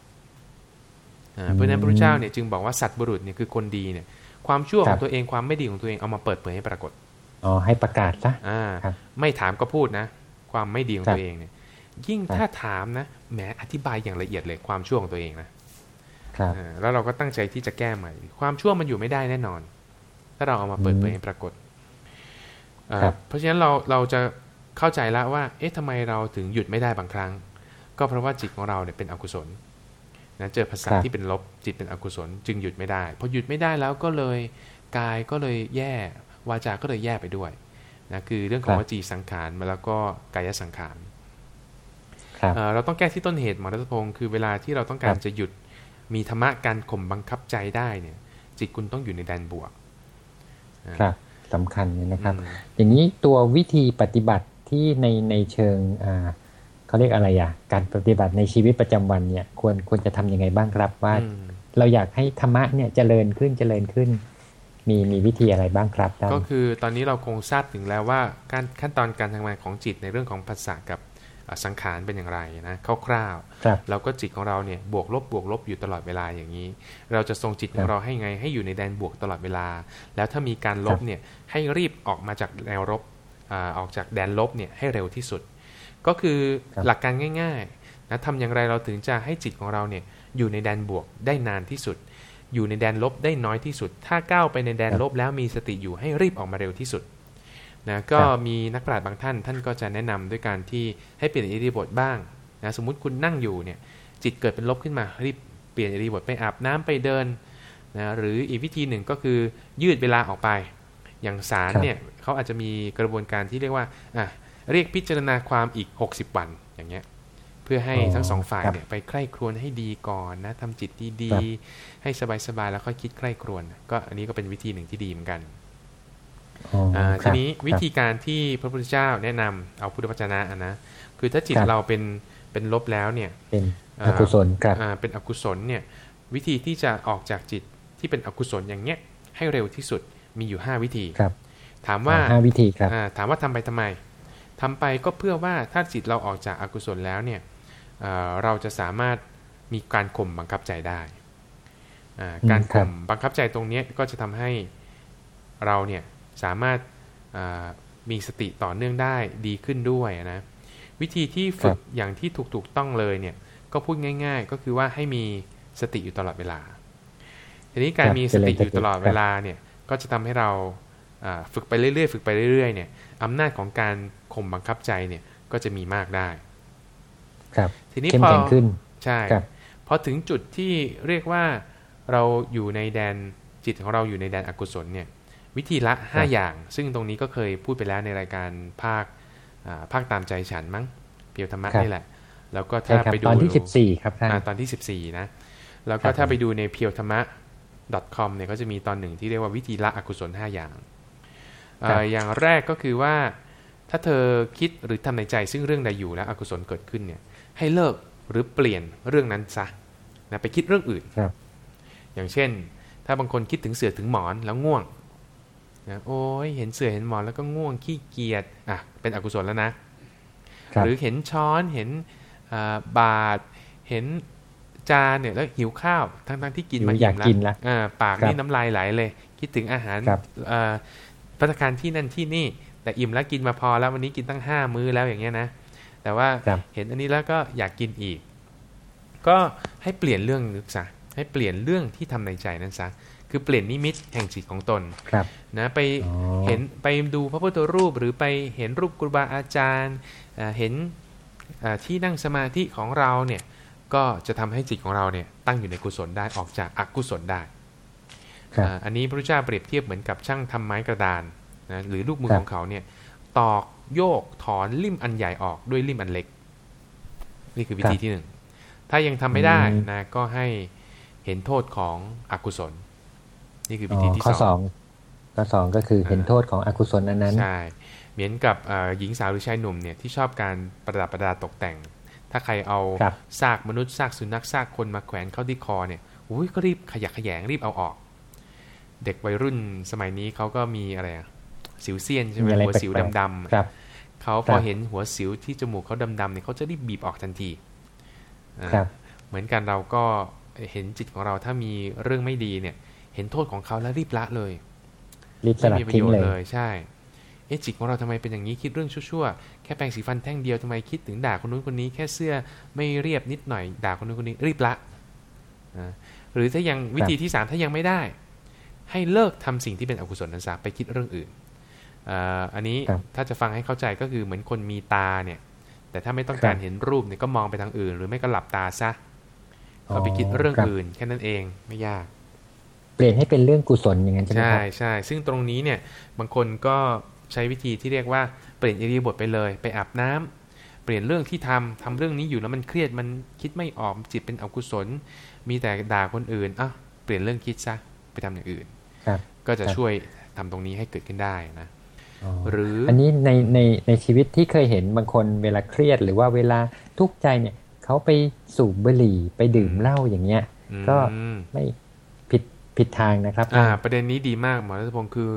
อ่าเพราะฉะนั้นพระพุทธเจ้าเนี่ยจึงบอกว่าสัตว์บุรุษเนี่ยคือคนดีเนี่ยความชั่วขครัองบตัวเองความไม่ดีของตัวเองเอามาเปิดเผยให้ปรากฏอ๋อให้ประกาศซะอ่าครับไม่ถามก็พูดนะ ความไม่ดีของครับตัวเองเนี่ย ยิ่งครับถ้าถามนะแหมอธิบายอย่างละเอียดเลยความชั่วของตัวเองนะครับอ่าแล้วเราก็ตั้งใจที่จะแก้ใหม่ ความชั่วมันอยู่ไม่ได้แน่นอน ถ้าเราเอามาเปิดเผยให้ปรากฏอ่าครับเพราะฉะนั้นเราเราจะ เข้าใจแล้วว่า เอ๊ะทำไมเราถึงหยุดไม่ได้บางครั้ง ก็เพราะว่าจิตของเราเนี่ยเป็นอกุศลนะเจอภาษาครับที่เป็นลบจิตเป็นอกุศล จึงหยุดไม่ได้พอหยุดไม่ได้แล้วก็เลยกายก็เลยแย่ วาจา ก็เลยแย่ไปด้วยนะคือเรื่องของวจีสังขารมาแล้วก็กายสังขารครับเอ่อเราต้องแก้ที่ต้นเหตุหมอรัตพงศ์คือเวลาที่เราต้องการครับจะหยุดมีธรรมะการข่มบังคับใจได้เนี่ย จิตคุณต้องอยู่ในแดนบวกครับสำคัญเลยนะครับอืมอย่างนี้ตัววิธีปฏิบัติ ที่ในในเชิงอ่าเขาเรียกอะไรอะ การปฏิบัติในชีวิตประจำวันเนี่ยควรควรจะทำยังไงบ้างครับว่าอืมเราอยากให้ธรรมะเนี่ยเจริญขึ้นเจริญขึ้น มีมีวิธีอะไรบ้างครับท่านก็คือตอนนี้เราคงทราบถึงแล้วว่าการขั้นตอนการทำงานของจิตในเรื่องของภาษากับอะสังขารเป็นอย่างไรนะคร่าวครับๆเราก็จิตของเราเนี่ยบวกลบบวกลบอยู่ตลอดเวลาอย่างนี้ เราจะทรงจิตขอครังบเราให้ไงให้อยู่ในแดนบวกตลอดเวลา แล้วถ้ามีการลบครับเนี่ยให้รีบออกมาจากแนวรบ อ่าออกจากแดนลบเนี่ยให้เร็วที่สุด ก็คือหลักการง่ายๆนะทำอย่างไรเราถึงจะให้จิตของเราเนี่ยอยู่ในแดนบวกได้นานที่สุด อยู่ในแดนลบได้น้อยที่สุด ถ้าก้าวไปในแดนลบแล้วมีสติอยู่ให้รีบออกมาเร็วที่สุดนะก็มีนักปราชญ์บางท่าน ท่านก็จะแนะนำด้วยการที่ให้เปลี่ยนอิริยาบถบ้างนะสมมุติคุณนั่งอยู่เนี่ยจิตเกิดเป็นลบขึ้นมารีบเปลี่ยนอิริยาบถไปอาบน้ำไปเดินนะหรืออีกวิธีหนึ่งก็คือยืดเวลาออกไป อย่างศาลครับเนี่ย เขาอาจจะมีกระบวนการที่เรียกว่าอะเรียกพิจารณาความอีก 60 วันอย่างเงี้ยเพื่อให้ทั้งสองฝ่ายครับเนี่ยไปใคร่ครวญให้ดีก่อนนะทำจิตดีครับๆให้สบายๆแล้วค่อยคิดใคร่ครวญก็อันนี้ก็เป็นวิธีหนึ่งที่ดีเหมือนกันอ๋ออ่าคทีรับนี้วิธีครับการที่พระพุทธเจ้าแนะนำเอาพุทธวจนะอะนะคือถ้าจิตครับเราเป็นเป็นลบแล้วเนี่ยเป็นอ่าอกุศลครับอ่าเป็นอกุศลเนี่ยวิธีที่จะออกจากจิตที่เป็นอกุศลอย่างเนี้ยให้เร็วที่สุดมีอยู่ 5 วิธีครับ ถามว่าห้าวิธีครับอ่าถามว่าทำไปทำไมทำไปก็เพื่อว่าถ้าจิตเราออกจากอากุศลแล้วเนี่ยเอ่อเราจะสามารถมีการข่มบังคับใจได้อ่าอืมการครับข่มบังคับใจตรงเนี้ยก็จะทำให้เราเนี่ยสามารถอ่ามีสติต่อเนื่องได้ดีขึ้นด้วยนะวิธีที่ฝึกอย่างที่ถูกถูกต้องเลยเนี่ยก็พูดง่าย ๆ ก็คือว่าให้มีสติอยู่ตลอดเวลาทีนี้การครับมีสติเจริญสติอยู่ตลอดเวลาเนี่ยก็จะทำให้เราอ่า ฝึกไปเรื่อยๆ ฝึกไปเรื่อยๆเนี่ยอำนาจของการข่มบังคับใจเนี่ยก็จะมีมากได้ ครับ ทีนี้เข้มพอแข็งขึ้นใช่ครับพอถึงจุดที่เรียกว่าเราอยู่ในแดนจิตของเราอยู่ในแดนอกุศลเนี่ยวิธีละครับ5อย่าง ซึ่งตรงนี้ก็เคยพูดไปแล้วในรายการภาคอ่าภาคตามใจฉันมั้งเพียวธรรมะนี่แหละ แล้วก็ใช่ถ้าครับไปดูตอนที่สิบสี่ครับท่านอ่าตอนที่ 14 นะ แล้วก็ครับถ้าไปดูในเพียวธรรมะ .com เนี่ยก็จะมีตอนหนึ่งที่เรียกว่าวิธีละอกุศล 5 อย่างเอ่ออย่างแรกก็คือว่า ถ้าเธอคิดหรือทำในใจซึ่งเรื่องใดอยู่แล้วอกุศลเกิดขึ้นเนี่ย ให้เลิกหรือเปลี่ยนเรื่องนั้นซะนะไปคิดเรื่องอื่นครับอย่างเช่น ถ้าบางคนคิดถึงเสือถึงหมอนแล้วง่วงนะโอ้ยเห็นเสือเห็นหมอนแล้วก็ง่วงขี้เกียจอะเป็นอกุศลแล้วนะครับหรือเห็นช้อนเห็นอ่าบาทเห็นจานเนี่ยแล้วหิวข้าวทั้งๆที่กินมาหิวอยากมแล้วกินละอ่าปากครับนี่น้ำลายไหลเลย คิดถึงอาหารครับอ่า พัตตาคารที่นั่นที่นี่ แต่อิ่มแล้วกินมาพอแล้ววันนี้กินตั้งห้ามื้อแล้วอย่างเงี้ยนะ แต่ว่าครับเห็นอันนี้แล้วก็อยากกินอีก ก็ให้เปลี่ยนเรื่องนึกซะให้เปลี่ยนเรื่องที่ทำในใจนั้นซะคือเปลี่ยนนิมิตแห่งจิตของตนครับนะไปอ๋อเห็นไปดูพระพุทธรูปหรือไปเห็นรูปครูบาอาจารย์อ่าเห็นอ่าที่นั่งสมาธิของเราเนี่ยก็จะทำให้จิตของเราเนี่ยตั้งอยู่ในกุศลได้ออกจากอกุศลได้ครับ อ่าอันนี้พระพุทธเจ้าเปรียบเทียบเหมือนกับช่างทำไม้กระดานนะหรือลูกมือครับของเขาเนี่ย ตอกโยกถอนลิ่มอันใหญ่ออกด้วยลิ่มอันเล็ก นี่คือวิธีที่หนึ่งถ้ายังทำไม่ได้อืมนะก็ให้เห็นโทษของอกุศล นี่คือวิอ๋ธีอที่ข้อสสอองงข้อสองก็คือเห็นโทษของอกุศลอันนั้นใช่เหมือนกับเอ่อหญิงสาวหรือชายหนุ่มเนี่ยที่ชอบการประดับประดาตกแต่ง ถ้าใครเอาครับซากมนุษย์ซากสุนัขซากคนมาแขวนเข้าที่คอเนี่ยอุ้ยก็รีบขยักขยงรีบเอาออก เด็กวัยรุ่นสมัยนี้เขาก็มีอะไรอะสิวเซียนใช่ไหมมีอะไรหัวสิวแปลกๆดำครับๆเขาพครัอบเห็นหัวสิวที่จมูกเขาดำๆเนี่ยเขาจะรีบบีบออกทันทีอ่าครับเหมือนกันเราก็เห็นจิตของเราถ้ามีเรื่องไม่ดีเนี่ย เห็นโทษของเขาแล้วรีบละเลยรีบสไม่ลัดมีประทิ้งโยชเลน์เลยยใช่เอ๊ะจิตของเราทำไมเป็นอย่างนี้คิดเรื่องชั่วๆแค่แปรงสีฟันแท่งเดียวทำไมคิดถึงด่าคนนู้นคนนี้ แค่เสื้อไม่เรียบนิดหน่อยด่าคนนู้นคนนี้รีบละอ่าหรือถ้ายังวิธีที่สามถ้ายังไม่ได้ ให้เลิกทำสิ่งที่เป็นอกุศลนั้นซะไปคิดเรื่องอื่นอ่าอันนี้ครับถ้าจะฟังให้เข้าใจก็คือเหมือนคนมีตาเนี่ย แต่ถ้าไม่ต้องการเห็นรูปเนี่ยก็มองไปทางอื่น หรือไม่ก็หลับตาซะก็ไปคิดเรื่องอื่น แค่นั้นเองไม่ยาก เปลี่ยนให้เป็นเรื่องกุศลอย่างนั้นใช่ไหมครับใช่ใช่ซึ่งตรงนี้เนี่ยบางคนก็ใช้วิธีที่เรียกว่าเปลี่ยนอิริยาบถไปเลย ไปอาบน้ำเปลี่ยนเรื่องที่ทำทำเรื่องนี้อยู่แล้วมันเครียดมันคิดไม่ออกจิตเป็นอกุศล มีแต่ด่าคนอื่นอะเปลี่ยนเรื่องคิดซะไปทำอย่างอื่น ก็จะช่วยทำตรงนี้ให้เกิดขึ้นได้นะหรืออันนี้ในในในชีวิตที่เคยเห็นบางคนเวลาเครียดหรือว่าเวลาทุกข์ใจเนี่ยเขาไปสูบบุหรี่ไปดื่มเหล้าอย่างเงี้ย ก็ไม่ผิดผิดทางนะครับ อ่า ประเด็นนี้ดีมากหมอรัตพงศ์คือ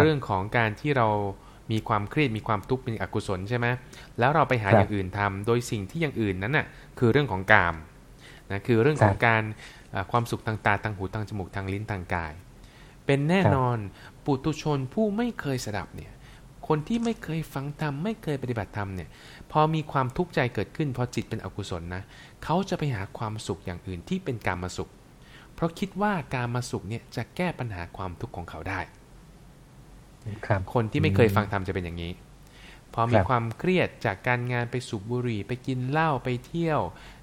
เรื่องของการที่เรามีความเครียดมีความทุกข์เป็นอกุศลใช่ไหมแล้วเราไปหาอย่างอื่นทำโดยสิ่งที่อย่างอื่นนั้นน่ะคือเรื่องของกามนะคือเรื่องของการความสุขทางตาทางหูทางจมูกทางลิ้นทางกาย เป็นแน่นอนปุตุชนผู้ไม่เคยสดับเนี่ยคนที่ไม่เคยฟังธรรมไม่เคยปฏิบัติธรรมเนี่ยพอมีความทุกข์ใจเกิดขึ้นพอจิตเป็นอกุศลนะเขาจะไปหาความสุขอย่างอื่นที่เป็นการมาสุข เพราะคิดว่าการมาสุขเนี่ยจะแก้ปัญหาความทุกข์ของเขาได้คคนที่ไม่เคยฟังธรรมจะเป็นอย่างนี้ พอมีความเครียดจากการงานไปสูบบุหรี่ไปกินเหล้าไปเที่ยว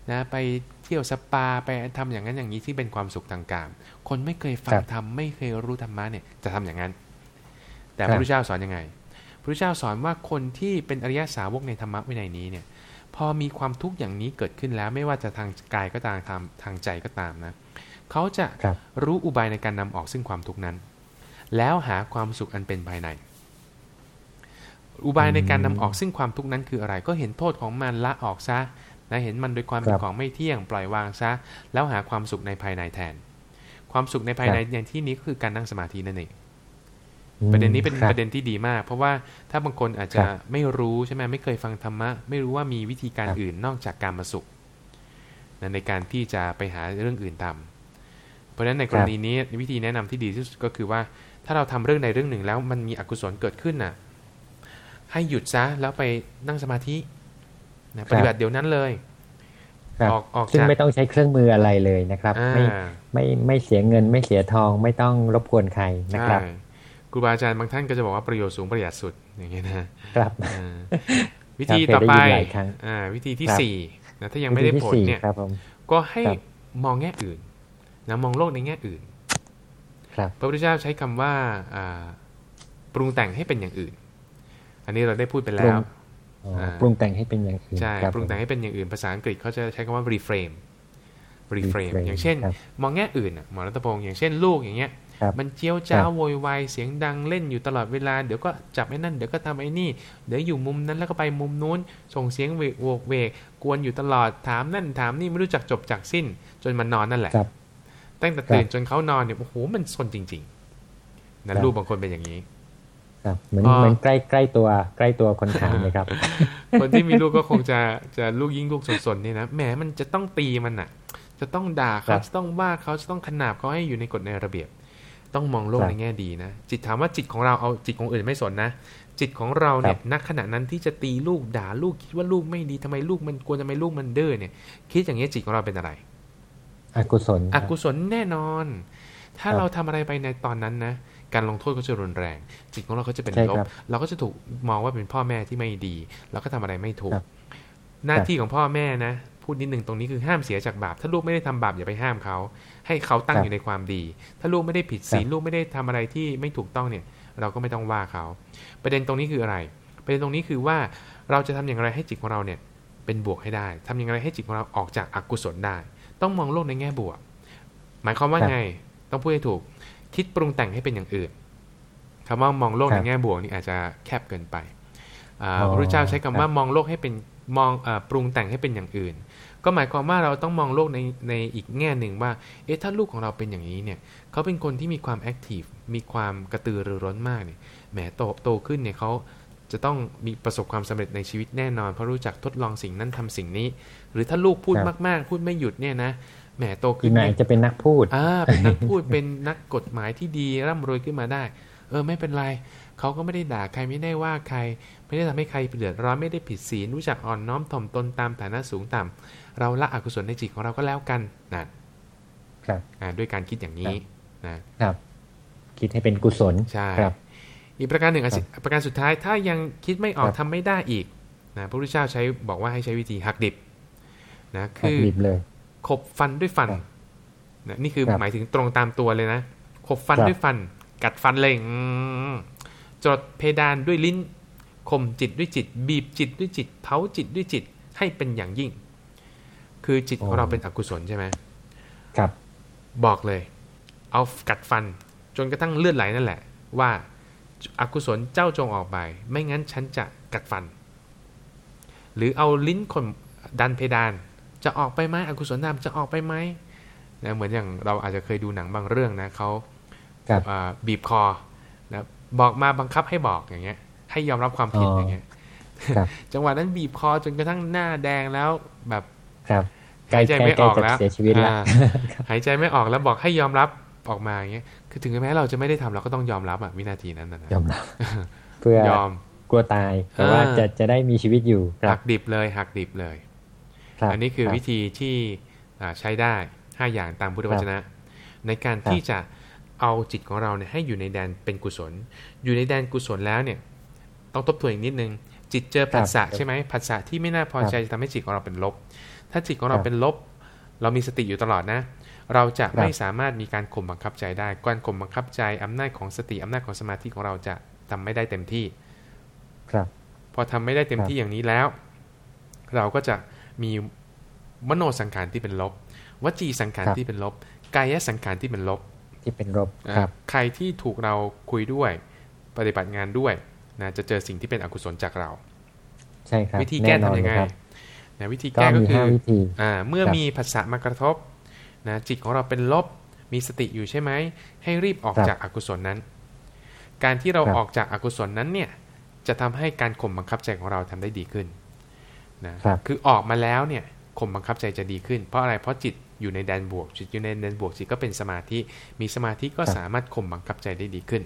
นะไปเที่ยวสปาไปทำอย่างนั้นอย่างนี้ที่เป็นความสุขทางกาม คนไม่เคยฟังธรรมไม่เคยรู้ธรรมะเนี่ยจะทำอย่างนั้น แต่พระพุทธเจ้าสอนยังไง พระพุทธเจ้าสอนว่าคนที่เป็นอริยสาวกในธรรมะวินัยนี้เนี่ยพอมีความทุกข์อย่างนี้เกิดขึ้นแล้วไม่ว่าจะทางกายก็ตามทางทางใจก็ตามนะเขาจะรู้อุบายในการนำออกซึ่งความทุกข์นั้น แล้วหาความสุขอันเป็นภายใน อุบายในการนำออกซึ่งความทุกข์นั้นคืออะไร ก็เห็นโทษของมันละออกซะ นะเห็นมันโดยความเป็นของไม่เที่ยงปล่อยวางซะ แล้วหาความสุขในภายในแทน ความสุขในภายในอย่างที่นี้ก็คือการนั่งสมาธินั่นเองประเด็นนี้เป็นประเด็นที่ดีมาก เพราะว่าถ้าบางคนอาจจะไม่รู้ใช่ไหมไม่เคยฟังธรรมะ ไม่รู้ว่ามีวิธีการอื่นนอกจากการมาสุขในการที่จะไปหาเรื่องอื่นทำเพราะฉะนั้นในกรณีนี้วิธีแนะนำที่ดีที่สุดก็คือว่า ถ้าเราทำเรื่องใดเรื่องหนึ่งแล้วมันมีอกุศลเกิดขึ้นน่ะ ให้หยุดซะแล้วไปนั่งสมาธิ นะปฏิบัติเดี๋ยวนั้นเลยออกออกซึ่งไม่ต้องใช้เครื่องมืออะไรเลยนะครับ ไม่ไม่ไม่เสียเงิน ไม่เสียทอง ไม่ต้องรบกวนใครนะครับครูบาอาจารย์บางท่านก็จะบอกว่าประโยชน์สูงประหยัดสุดอย่างเงี้ยนะครับวิธีต่อไปวิธีที่สี่นะถ้ายังไม่ได้ผลเนี่ยก็ให้มองแง่อื่นนะมองโลกในแง่อื่นพระพุทธเจ้าใช้คำว่าปรุงแต่งให้เป็นอย่างอื่น อันนี้เราได้พูดไปแล้ว ปรุงแต่งให้เป็นอย่างอื่นใช่ปรุงแต่งให้เป็นอย่างอื่นภาษาอังกฤษเขาจะใช้คำว่า reframe reframe อย่างเช่น มองแง่อื่นหมอรัตพงศ์อย่างเช่นลูกอย่างเงี้ยมันเจียวจ้าโวยวายเสียงดังเล่นอยู่ตลอดเวลา เดี๋ยวก็จับไอ้นั่น เดี๋ยวก็ทำไอ้นี่ เดี๋ยวอยู่มุมนั้นแล้วก็ไปมุมนู้น ส่งเสียงเวกโวกเวกกวนอยู่ตลอดถามนั่นถามนี่ไม่รู้จักจบจากสิ้น จนมันนอนนั่นแหละตั้งแต่ตื่นจนเขานอนเนี่ยโอ้โหมันสนจริงๆนั่นลูกบางคนเป็นอย่างนี้ ครับเหมือนเหมือนใกล้ใกล้ตัว ใกล้ตัวคนถามเลยครับ คนที่มีลูกก็คงจะจะลูกยิ่งลูกสนๆนี่นะแหมมันจะต้องตีมันอะ จะต้องด่าเขาจะต้องว่าเขาจะต้องขนาบเขาให้อยู่ในกฎในระเบียบ ต้องมองโลกในแง่ดีนะจิตถามว่าจิตของเราเอาจิตของอื่นไม่สนนะจิตของเราเนี่ยณขณะนั้นที่จะตีลูกด่าลูกคิดว่าลูกไม่ดีทำไมลูกมันกลัวทำไมลูกมันเด้อเนี่ย คิดอย่างนี้จิตของเราเป็นอะไร อกุศล อกุศลแน่นอน ถ้าเราทำอะไรไปในตอนนั้นนะ การลงโทษก็จะรุนแรง จิตของเราก็จะเป็นลบ เราก็จะถูกมองว่าเป็นพ่อแม่ที่ไม่ดีเราก็ทำอะไรไม่ถูก หน้าที่ของพ่อแม่นะ พูดนิดหนึ่งตรงนี้คือห้ามเสียจากบาป ถ้าลูกไม่ได้ทำบาปอย่าไปห้ามเขา ให้เขาตั้งอยู่ในความดี ถ้าลูกไม่ได้ผิดศีลลูกไม่ได้ทำอะไรที่ไม่ถูกต้องเนี่ย เราก็ไม่ต้องว่าเขา ประเด็นตรงนี้คืออะไร ประเด็นตรงนี้คือว่าเราจะทำอย่างไรให้จิตของเราเนี่ยเป็นบวกให้ได้ทำอย่างไรให้จิตของเราออกจากอกุศลได้ ต้องมองโลกในแง่บวก หมายความว่าไง ต้องพูดให้ถูก คิดปรุงแต่งให้เป็นอย่างอื่นคำว่ามองโลกในแง่บวกนี่อาจจะแคบเกินไปพระพุทธเจ้าใช้คำว่ามองโลกให้เป็นมองปรุงแต่งให้เป็นอย่างอื่น ก็หมายความว่าเราต้องมองโลกในในอีกแง่หนึ่งว่า เอ๊ะถ้าลูกของเราเป็นอย่างนี้เนี่ยเขาเป็นคนที่มีความแอคทีฟมีความกระตือรือร้นมากเนี่ยแหมโตโตขึ้นเนี่ยเขาจะต้องมีประสบความสำเร็จในชีวิตแน่นอนเพราะรู้จักทดลองสิ่งนั้นทำสิ่งนี้ หรือถ้าลูกพูดมากๆ พูดไม่หยุดเนี่ยนะ แหมโตขึ้นจะเป็นนักพูดอ่าเป็นนักพูดเป็นนักกฎหมายที่ดีร่ำรวยขึ้นมาได้ เออไม่เป็นไรเขาก็ไม่ได้ด่าใครไม่ได้ว่าใคร ไม่ได้ทำให้ใครเดือดร้อนไม่ได้ผิดศีลรู้จักอ่อนน้อมถ่อมตนตามฐานะสูงต่ำเราละอกุศลในจิตของเราก็แล้วกันนะครับอ่าด้วยการคิดอย่างนี้นะครับ คิดให้เป็นกุศลใช่ครับอีกประการหนึ่งประการสุดท้ายถ้ายังคิดไม่ออกทำไม่ได้อีกนะพระพุทธเจ้าใช้บอกว่าให้ใช้วิธีหักดิบนะหักคือดิบเลย ขบฟันด้วยฟันครับนะนี่คือครับหมายถึงตรงตามตัวเลยนะขบฟันครับด้วยฟัน กัดฟันเลยอืมจดเพดานด้วยลิ้นข่มจิตด้วยจิต บีบจิตด้วยจิต เผาจิตด้วยจิตให้เป็นอย่างยิ่ง คือจิตของเราเป็นอกุศลใช่ไหมครับ บอกเลย เอากัดฟัน จนกระทั่งเลือดไหลนั่นแหละ ว่าอากุศลเจ้าจงออกไป ไม่งั้นฉันจะกัดฟัน หรือเอาลิ้นข่มดันเพดาน จะออกไปไหมอกุศลนามจะออกไปไหมนะเหมือนอย่างเราอาจจะเคยดูหนังบางเรื่องนะเขาครับอ่าบีบคอนะบอกมาบังคับให้บอกอย่างเงี้ย ให้ยอมรับความผิดอ๋อออย่างเงี้ยครับจังหวะนั้นบีบคอจนกระทั่งหน้าแดงแล้วแบบครับใกล้หายใจใกล้ไม่ใกอล้อกจะแล้วเสียชีวิตแล้วอ่าหายใจไม่ออกแล้วบอกให้ยอมรับออกมาอย่างเงี้ย คือถึงแม้เราจะไม่ได้ทำเราก็ต้องยอมรับอะวินาทีนั้นนะนะยอมรับเพื่อยอมกลัวตายแต่ว่าอ่าจะจะได้มีชีวิตอยู่ครัหับกดิบเลยหักดิบเลยครับ อันนี้คือรับวิธีที่อ่าใช้ได้ห้าอย่างตามพุทธวจนะ ในการครับที่จะเอาจิตของเราเนี่ยให้อยู่ในแดนเป็นกุศล อยู่ในแดนกุศลแล้วเนี่ย ต้องทบทวนอีกนิดนึง จิตเจอผัสสะใช่ไหมผัสสะที่ไม่น่าพอใจจะทำให้จิตของเราเป็นลบ ถ้าจิตของเราเป็นลบ เรามีสติอยู่ตลอดนะ เราจะไม่สามารถมีการข่มบังคับใจได้การข่มบังคับใจอำนาจของสติอำนาจของสมาธิของเราจะทำไม่ได้เต็มที่ ครับ พอทำไม่ได้เต็มครับที่อย่างนี้แล้ว เราก็จะ มีมโนสังขารที่เป็นลบวจีสังขารที่เป็นลบกายสังขารที่เป็นลบที่เป็นรบอะครับ ใครที่ถูกเราคุยด้วยปฏิบัติงานด้วยนะจะเจอสิ่งที่เป็นอกุศลจากเรา ใช่ครับ วิธีแก้น่นอนทำยังไงเลยครับนะวิธีก็แก้ก็มีคืห้าอวิธีอ่าเมื่อครับมีภาษามากระทบนะจิตของเราเป็นลบมีสติอยู่ใช่ไหมให้รีบออกครับจากอากุศลนั้น การที่เราครับออกจากอากุศลนั้นเนี่ยจะทำให้การข่มบังคับใจของเราทำได้ดีขึ้น นะครับคือออกมาแล้วเนี่ยข่มบังคับใจจะดีขึ้น เพราะอะไรเพราะจิตอยู่ในแดนบวกจิตอยู่ในแดนบวกจิตก็เป็นสมาธิ มีสมาธิก็ครับสามารถข่มบังคับใจได้ดีขึ้น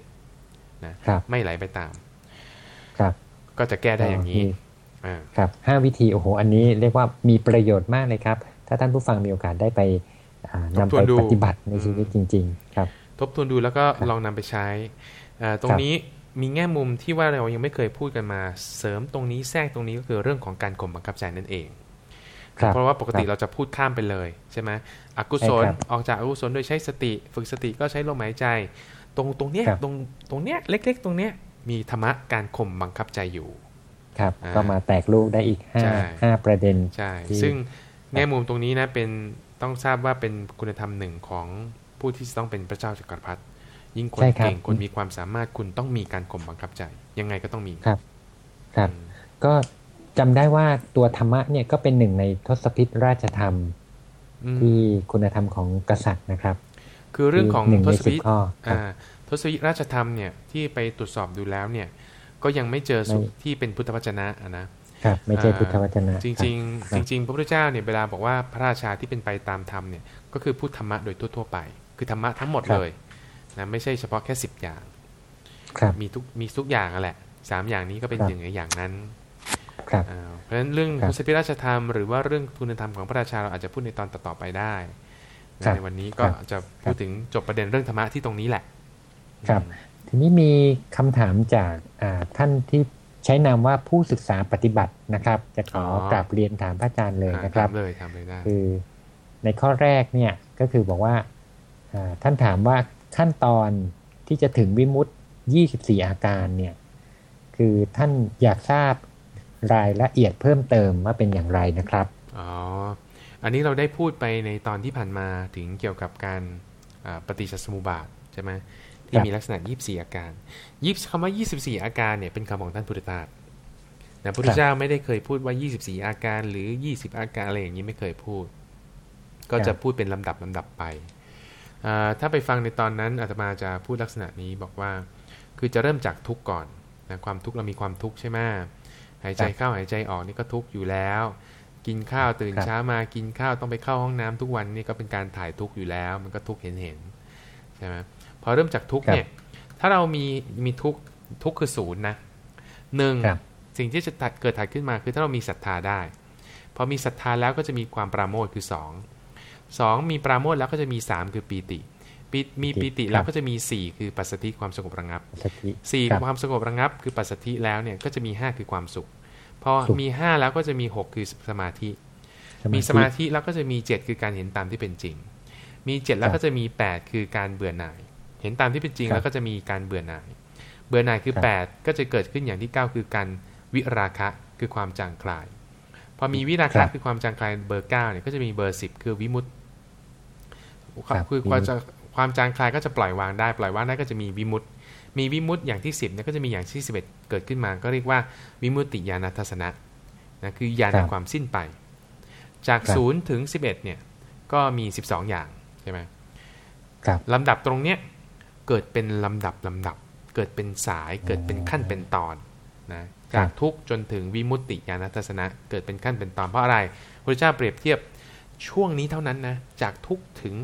นะครับไม่ไหลไปตาม ครับ ก็จะแก้ได้อย่างนี้มีอ่าครับห้าวิธีโอ้โห อันนี้เรียกว่ามีประโยชน์มากเลยครับ ถ้าท่านผู้ฟังมีโอกาสได้ไปอ่านำทบทวไปนดูปฏิบัติในชีวิตจริง ๆ ครับ ทบทวนดูแล้วก็ครับลองนำไปใช้อ่าตรคงรับนี้ มีแง่มุมที่ว่าเรายังไม่เคยพูดกันมาเสริมตรงนี้แทรกตรงนี้ก็คือเรื่องของการข่มบังคับใจนั่นเองครับเพราะว่าปกติครับเราจะพูดข้ามไปเลยใช่ไหมอกุศลใช่ครับออกจากอกุศลโดยใช้สติ ฝึกสติก็ใช้ลมหายใจ ตรงตรงเนี้ยครับตรงตรงเนี้ยเล็ก ๆ ตรงเนี้ยมีธรรมะการข่มบังคับใจอยู่ ครับอ่าก็มาแตกลูกได้อีกห้าใช่ห้าประเด็นใช่ที่ซึ่งแง่มุมตรงนี้นะเป็นต้องทราบว่าเป็นคุณธรรมหนึ่งของผู้ที่จะต้องเป็นพระเจ้าจักรพรรดิ ยิ่งคนใช่ครับเก่งคนมีความสามารถคุณต้องมีการข่มบังคับใจ ยังไงก็ต้องมีครับ ครับอืมก็จำได้ว่าตัวธรรมะเนี่ยก็เป็นหนึ่งในทศพิธราชธรรมอืมที่คุณธรรมของกษัตริย์นะครับ คือเรื่องของหนึ่งทในศสิบพิธข้อครับอ่าทศพิธราชธรรมเนี่ยที่ไปตรวจสอบดูแล้วเนี่ย ก็ยังไม่เจอสุไม่ที่เป็นพุทธวจนะอะนะครับไม่ใช่อ่าพุทธวจนะ จริงคจบริงครัจบริงๆพระพุทธเจ้าเนี่ยเวลาบอกว่าพระราชาที่เป็นไปตามธรรมเนี่ยก็คือพูดธรรมะโดยทั่วๆไป คือธรรมะทั้งหมดครับเลย นะไม่ใช่เฉพาะแค่สิบอย่างครับมีทุกมีทุกอย่างอะแหละสามอย่างนี้ก็เป็นครับหนึ่งในอย่างนั้นครับอ่าเพราะฉะนั้นเรื่องครับทศพิธราชธรรมหรือว่าเรื่องคุณธรรมของพระราชาเราอาจจะพูดในตอนต่อๆไปได้นะครับในวันนี้ก็ครับจะพูดถึงจบประเด็นเรื่องธรรมะที่ตรงนี้แหละ ครับ ทีนี้มีคำถามจากอ่าท่านที่ใช้นามว่าผู้ศึกษาปฏิบัตินะครับ จะขอออกราบเรียนถามพระอาจารย์เลยอ่านะครับทำเลยทำเลยได้คือในข้อแรกเนี่ยก็คือบอกว่าอ่าท่านถามว่า ขั้นตอนที่จะถึงวิมุตติ24 อาการเนี่ย คือท่านอยากทราบรายละเอียดเพิ่มเติมว่าเป็นอย่างไรนะครับ อ๋อ อันนี้เราได้พูดไปในตอนที่ผ่านมาถึงเกี่ยวกับการอ่าปฏิจจสมุปบาทใช่ไหมที่ครับมีลักษณะ 24 อาการยิบคำว่า 24 อาการเนี่ยเป็นคำของท่านพุทธทาสนะพุทธเจ้าไม่ได้เคยพูดว่า 24 อาการหรือ 20 อาการอะไรอย่างนี้ไม่เคยพูด ก็จะพูดเป็นลำดับลำดับไปอ่า ถ้าไปฟังในตอนนั้นอาตมาจะพูดลักษณะนี้บอกว่า คือจะเริ่มจากทุกข์ก่อนนะความทุกข์เรามีความทุกข์ใช่ไหมหายใจเข้าหายใจออกนี่ก็ทุกข์อยู่แล้ว กินข้าวตื่นครับเช้ามากินข้าวต้องไปเข้าห้องน้ำทุกวันนี่ก็เป็นการถ่ายทุกข์อยู่แล้ว มันก็ทุกข์เห็นเห็นๆใช่ไหมพอเริ่มจากทุกข์ครับเนี่ย ถ้าเรามีมีทุกข์ทุกข์คือศูนย์นะหนึ่งครับสิ่งที่จะตัดเกิดถ่ายขึ้นมาคือถ้าเรามีศรัทธาได้ พอมีศรัทธาแล้วก็จะมีความปราโมทย์คือสอง สองมีปราโมทย์แล้วก็จะมีสามคือปีติปีมีปีติครับแล้วก็จะมีสี่คือปัสสติความสงบระงับสติสี่ครับความสงบระงับ คือปัสสติแล้วเนี่ยก็จะมีห้าคือความสุขพพอมีห้าแล้วก็จะมีหกคือสมาธิ มีสมาธิแล้วก็จะมีเจ็ดคือการเห็นตามที่เป็นจริง มีเจ็ดแล้วก็จะมีแปดคือการเบื่อหน่าย เห็นตามที่เป็นจริงแล้วก็จะมีการเบื่อหน่าย เบื่อหน่ายคือแปดก็จะเกิดขึ้นอย่างที่เก้าคือการวิราคะคือความจางคลาย พอมีวิราคะคือความจางคลายเบอร์เก้าเนี่ยก็จะมีเบอร์สิบคือวิมุต คือความจะความจางคลายก็จะปล่อยวางได้ ปล่อยวางได้ก็จะมีวิมุตมีวิมุตอย่างที่ 10เนี่ยก็จะมีอย่างที่ 11 เกิดขึ้นมา ก็เรียกว่าวิมุตติญาณทัศนะนะคือญาณในความสิ้นไป จาก0ถึง11เนี่ยก็มี 12 อย่างใช่ไหมครับลำดับตรงเนี้ยเกิดเป็นลำดับลำดับ เกิดเป็นสายเกิดเป็นขั้นเป็นตอนนะจากทุกจนถึงวิมุตติญาณทัศนะ เกิดเป็นขั้นเป็นตอนเพราะอะไรพระเจ้าเปรียบเทียบช่วงนี้เท่านั้นนะจากทุกถึง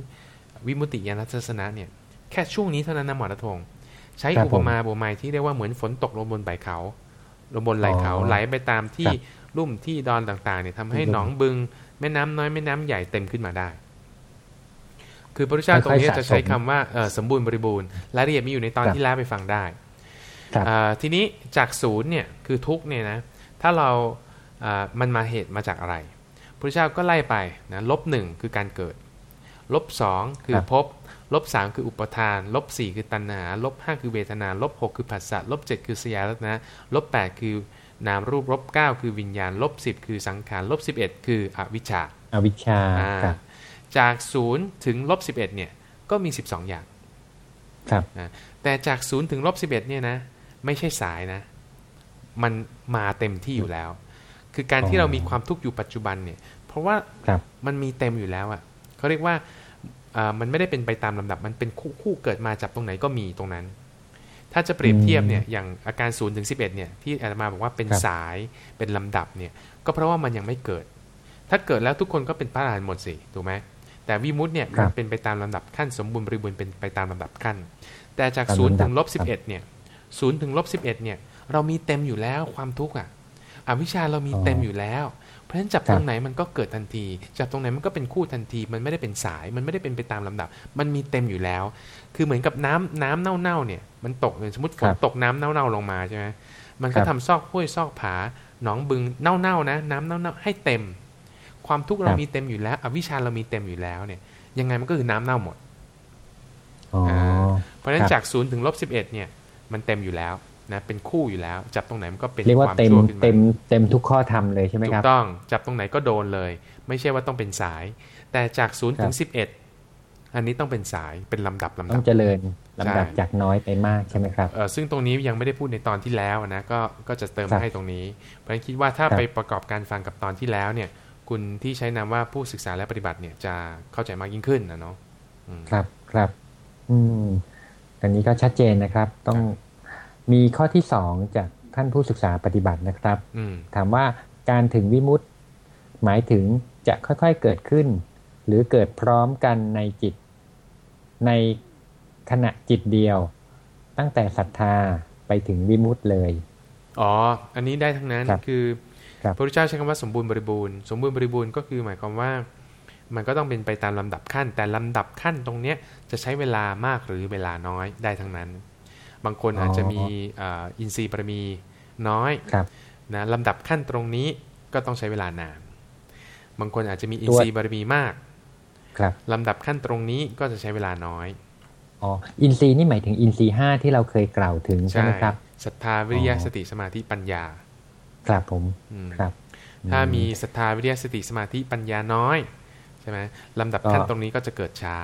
วิมุตติญาณทัศนะเนี่ยแค่ช่วงนี้เท่านั้นนะหมอรัตพงศ์ใช้อุปมาอุปไมยที่เรียกว่าเหมือนฝนตกลงบนใบเขาลงบนไหลเขาไหลไปตามที่ลุ่มที่ดอนต่างๆเนี่ยทำให้หนองบึง แม่น้ำน้อยแม่น้ำใหญ่เต็มขึ้นมาได้ คือพระพุทธเจ้าตรงนี้จะใช้คำว่าสมบูรณ์บริบูรณ์รายละเอียดมีอยู่ในตอนที่แล้วไปฟังได้ทีนี้จากศูนย์เนี่ยคือทุกเนี่ยนะถ้าเรามันมาเหตุมาจากอะไรพระพุทธเจ้าก็ไล่ไปนะลบหนึ่งคือการเกิด ลบสองคือพบลบสามคืออุปทาน ลบสี่คือตัณหา ลบห้าคือเวทนา ลบหกคือผัสสะ ลบเจ็ดคือสยามนะ ลบแปดคือนามรูป ลบเก้าคือวิญญาณ ลบสิบคือสังขาร ลบสิบเอ็ดคืออวิชชา อวิชชา จากศูนย์ถึงลบสิบเอ็ดเนี่ย ก็มีสิบสองอย่าง ครับแต่จากศูนย์ถึงลบสิบเอ็ดเนี่ยนะ ไม่ใช่สายนะ มันมาเต็มที่อยู่แล้ว คือการที่เรามีความทุกข์อยู่ปัจจุบันเนี่ย เพราะว่ามันมีเต็มอยู่แล้วอะเขาเรียกว่า มันไม่ได้เป็นไปตามลำดับ มันเป็นคู่คู่เกิดมาจากตรงไหนก็มีตรงนั้น ถ้าจะเปรียบเทียบเนี่ยอย่างอาการศูนย์ถึงสิบเอ็ดเนี่ยที่อาตมาบอกว่าเป็นสายเป็นลำดับเนี่ยก็เพราะว่ามันยังไม่เกิด ถ้าเกิดแล้วทุกคนก็เป็นพระอรหันต์หมดสิถูกไหมแต่วิมุตเนี่ยมันเป็นไปตามลำดับขั้นสมบูรณ์บริบูรณ์เป็นไปตามลำดับขั้น แต่จากศูนย์ถึงลบสิบเอ็ดเนี่ยศูนย์ถึงลบสิบเอ็ดเนี่ยเรามีเต็มอยู่แล้วความทุกข์อะอวิชชาเรามีเต็มอยู่แล้ว ราะฉะนั้นจับตรงไหนมันก็เกิดทันที จับตรงไหนมันก็เป็นคู่ทันที มันไม่ได้เป็นสาย มันไม่ได้เป็นไปตามลำดับ มันมีเต็มอยู่แล้ว คือเหมือนกับน้ำน้ำเน่าๆเนี่ย มันตกสมมติฝนตกน้ำเน่าๆลงมาใช่ไหมมันก็ทำซอกห้วยซอกผาหนองบึงเน่าๆนะ น้ำเน่าๆให้เต็ม ความทุกข์เรามีเต็มอยู่แล้ว อวิชชาเรามีเต็มอยู่แล้วเนี่ย ยังไงมันก็คือน้ำเน่าหมดเพราะฉะนั้นจากศูนย์ถึงลบสิบเอ็ดเนี่ย มันเต็มอยู่แล้ว นะเป็นคู่อยู่แล้ว จับตรงไหนมันก็เป็นเรียกว่าเต็มเต็มเต็มทุกข้อธรรมเลยใช่ไหมครับถูกต้องจับตรงไหนก็โดนเลย ไม่ใช่ว่าต้องเป็นสาย แต่จากศูนย์ถึงสิบเอ็ดอันนี้ต้องเป็นสายเป็นลำดับลำดับต้องเจริญลำดับจากน้อยไปมากใช่ไหมครับเออซึ่งตรงนี้ยังไม่ได้พูดในตอนที่แล้วนะก็ก็จะเติมให้ตรงนี้ เพราะฉะนั้นคิดว่าถ้าไปประกอบการฟังกับตอนที่แล้วเนี่ย คุณที่ใช้นามว่าผู้ศึกษาและปฏิบัติเนี่ยจะเข้าใจมากยิ่งขึ้นนะเนาะครับครับ อืมอันนี้ก็ชัดเจนนะครับ ต้อง มีข้อที่สองจากท่านผู้ศึกษาปฏิบัตินะครับถามว่าการถึงวิมุตต์หมายถึงจะค่อยๆเกิดขึ้น หรือเกิดพร้อมกันในจิต ในขณะจิตเดียว ตั้งแต่ศรัทธาไปถึงวิมุตต์เลย อ๋อ อันนี้ได้ทั้งนั้นคคือพระพุทธเจ้าใช้คำว่าสมบูรณ์บริบูรณ์สมบูรณ์บริบูรณ์ก็คือหมายความว่ามันก็ต้องเป็นไปตามลำดับขั้น แต่ลำดับขั้นตรงเนี้ยจะใช้เวลามากหรือเวลาน้อยได้ทั้งนั้น บางคนอาจจะมีอินทรีย์บารมีน้อยนะลำดับขั้นตรงนี้ก็ต้องใช้เวลานาน บางคนอาจจะมีอินทรีย์บารมีมากครับลำดับขั้นตรงนี้ก็จะใช้เวลาน้อยอ๋ออินทรีย์นี่หมายถึงอินทรีย์ห้าที่เราเคยกล่าวถึงใช่ไหมครับศรัทธาวิริยะสติสมาธิปัญญา ครับผมครับ ถ้ามีศรัทธาวิริยะสติสมาธิปัญญาน้อยใช่ไหมลำดับขั้นตรงนี้ก็จะเกิดช้า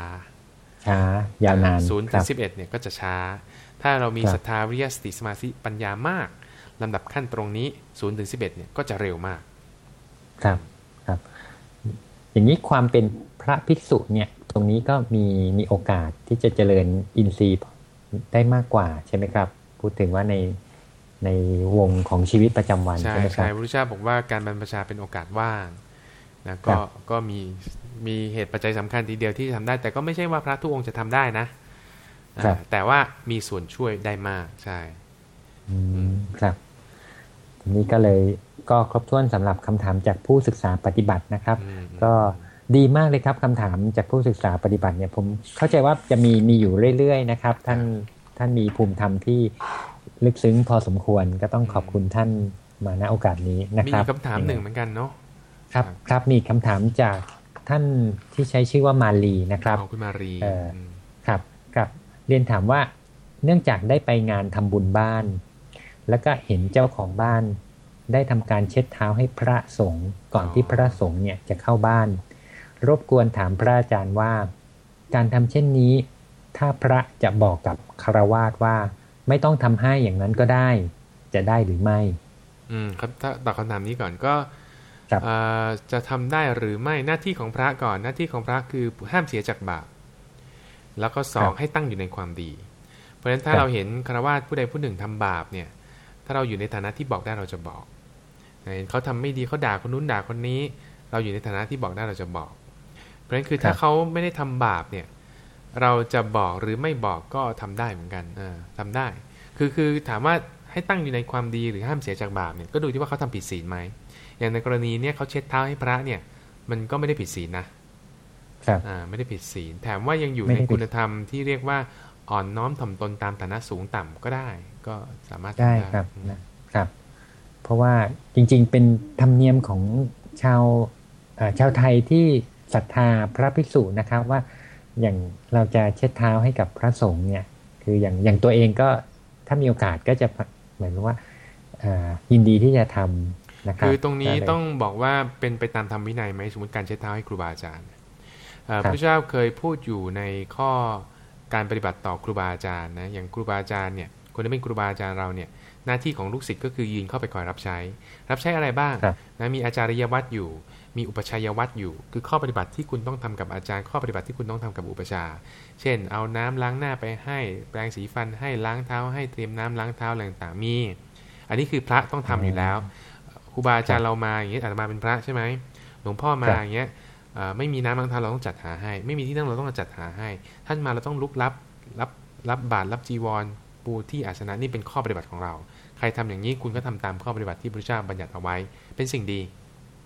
ช้ายาวนานศูนย์ถึงสิบเอ็ดเนี่ยก็จะช้า ถ้าเรามีศรัทธาวิริยะสติสมาธิปัญญามากลำดับขั้นตรงนี้ศูนย์ถึงสิบเอ็ดเนี่ยก็จะเร็วมาก ครับครับ อย่างนี้ความเป็นพระภิกษุเนี่ยตรงนี้ก็มีมีโอกาสที่จะเจริญอินทรีย์ได้มากกว่าใช่ไหมครับ พูดถึงว่าในในวงของชีวิตประจำวันใช่ไหมครับใช่พระพุทธเจ้าบอกว่าการบรรพชาเป็นโอกาสว่างนะก็ก็มีมีเหตุปัจจัยสำคัญทีเดียวที่ทำได้ แต่ก็ไม่ใช่ว่าพระทุกองค์จะทำได้นะ แต่ว่ามีส่วนช่วยได้มากใช่ครับทีนี้ก็เลยก็ครบถ้วนสำหรับคำถามจากผู้ศึกษาปฏิบัตินะครับ ก็ดีมากเลยครับคำถามจากผู้ศึกษาปฏิบัติเนี่ยผมเข้าใจว่าจะมีมีอยู่เรื่อยๆนะครับ ท่านท่านมีภูมิธรรมที่ลึกซึ้งพอสมควรก็ต้องขอบคุณท่านมาณโอกาสนี้นะมีครับคำถามหนึ่งเหมือนกันเนาะครับครับมีคำถามจากท่านที่ใช้ชื่อว่ามาลีนะครับของคุณมารีเอ่อมครับครับ เรียนถามว่าเนื่องจากได้ไปงานทำบุญบ้าน แล้วก็เห็นเจ้าของบ้าน ได้ทำการเช็ดเท้าให้พระสงฆ์ก่อนที่พระสงฆ์เนี่ยจะเข้าบ้าน รบกวนถามพระอาจารย์ว่า การทำเช่นนี้ ถ้าพระจะบอกกับคารวาสว่า ไม่ต้องทำให้อย่างนั้นก็ได้ จะได้หรือไม่ อืมครับถ้าตอบคำถามนี้ก่อนก็ครับเอ่อจะทำได้หรือไม่หน้าที่ของพระก่อนหน้าที่ของพระคือห้ามเสียจากบาป แล้วก็สองให้ตั้งอยู่ในความดี เพราะฉะนั้นถ้าเราเห็นคารวาสผู้ใดผู้หนึ่งทำบาปเนี่ย ถ้าเราอยู่ในฐานะที่บอกได้เราจะบอกเห็นเขาทำไม่ดีเขาด่าคนนู้นด่าคนนี้ เราอยู่ในฐานะที่บอกได้เราจะบอก เพราะฉะนั้นคือถ้าเขาไม่ได้ทำบาปเนี่ย เราจะบอกหรือไม่บอกก็ทำได้เหมือนกันเออทำได้ คือคือถามว่าให้ตั้งอยู่ในความดีหรือห้ามเสียจากบาปเนี่ยก็ดูที่ว่าเขาทำผิดศีลไหมอย่างในกรณีเนี่ยเขาเช็ดเท้าให้พระเนี่ย มันก็ไม่ได้ผิดศีลนะครับอ่า ไม่ได้ผิดศีลแถมว่ายังอยู่ไม่ในได้ผิดคุณธรรมที่เรียกว่าอ่อนน้อมถ่อมตนตามฐานะสูงต่ำก็ได้ ก็สามารถทำได้ครับนะครับ เพราะว่าจริงๆเป็นธรรมเนียมของชาวเอ่อชาวไทยที่ศรัทธาพระภิกษุนะครับว่าอย่างเราจะเช็ดเท้าให้กับพระสงฆ์เนี่ย คืออย่างอย่างตัวเองก็ถ้ามีโอกาสก็จะเหมือนว่าเอ่อยินดีที่จะทำนะครับคือตรงนี้ก็เลยต้องบอกว่าเป็นไปตามธรรมวินัยไหมสมมติการเช็ดเท้าให้ครูบาอาจารย์เอ่อครับ พระเจ้าเคยพูดอยู่ในข้อการปฏิบัติต่อครูบาอาจารย์นะอย่างครูบาอาจารย์เนี่ยคนที่เป็นครูบาอาจารย์เราเนี่ยหน้าที่ของลูกศิษย์ก็คือยืนเข้าไปคอยรับใช้ รับใช้อะไรบ้างครับนะมีอาจารยวัตรอยู่ มีอุปชัยวัตรอยู่ คือข้อปฏิบัติที่คุณต้องทำกับอาจารย์ ข้อปฏิบัติที่คุณต้องทำกับอุปชฌาย์เช่น เอาน้ำล้างหน้าไปให้แปรงสีฟันให้ล้างเท้า ให้เตรียมน้ำล้างเท้าอะไรต่างๆมี อันนี้คือพระต้องทำอยู่แล้วครูบาอาจารย์เรามาอย่างเงี้ยอาตมาเป็นพระใช่ไหมหลวงพ่อมาครับอย่างเงี้ยเอ่อ ไม่มีน้ำล้างเท้าเราต้องจัดหาให้ ไม่มีที่นั่งเราต้องจัดหาให้ ท่านมาเราต้องลุกรับรับรับบาตรรับจีวร ปูที่อาสนะนี่เป็นข้อปฏิบัติของเรา ใครทำอย่างนี้คุณก็ทำตามข้อปฏิบัติที่พระเจ้าบัญญัติเอาไว้ เป็นสิ่งดี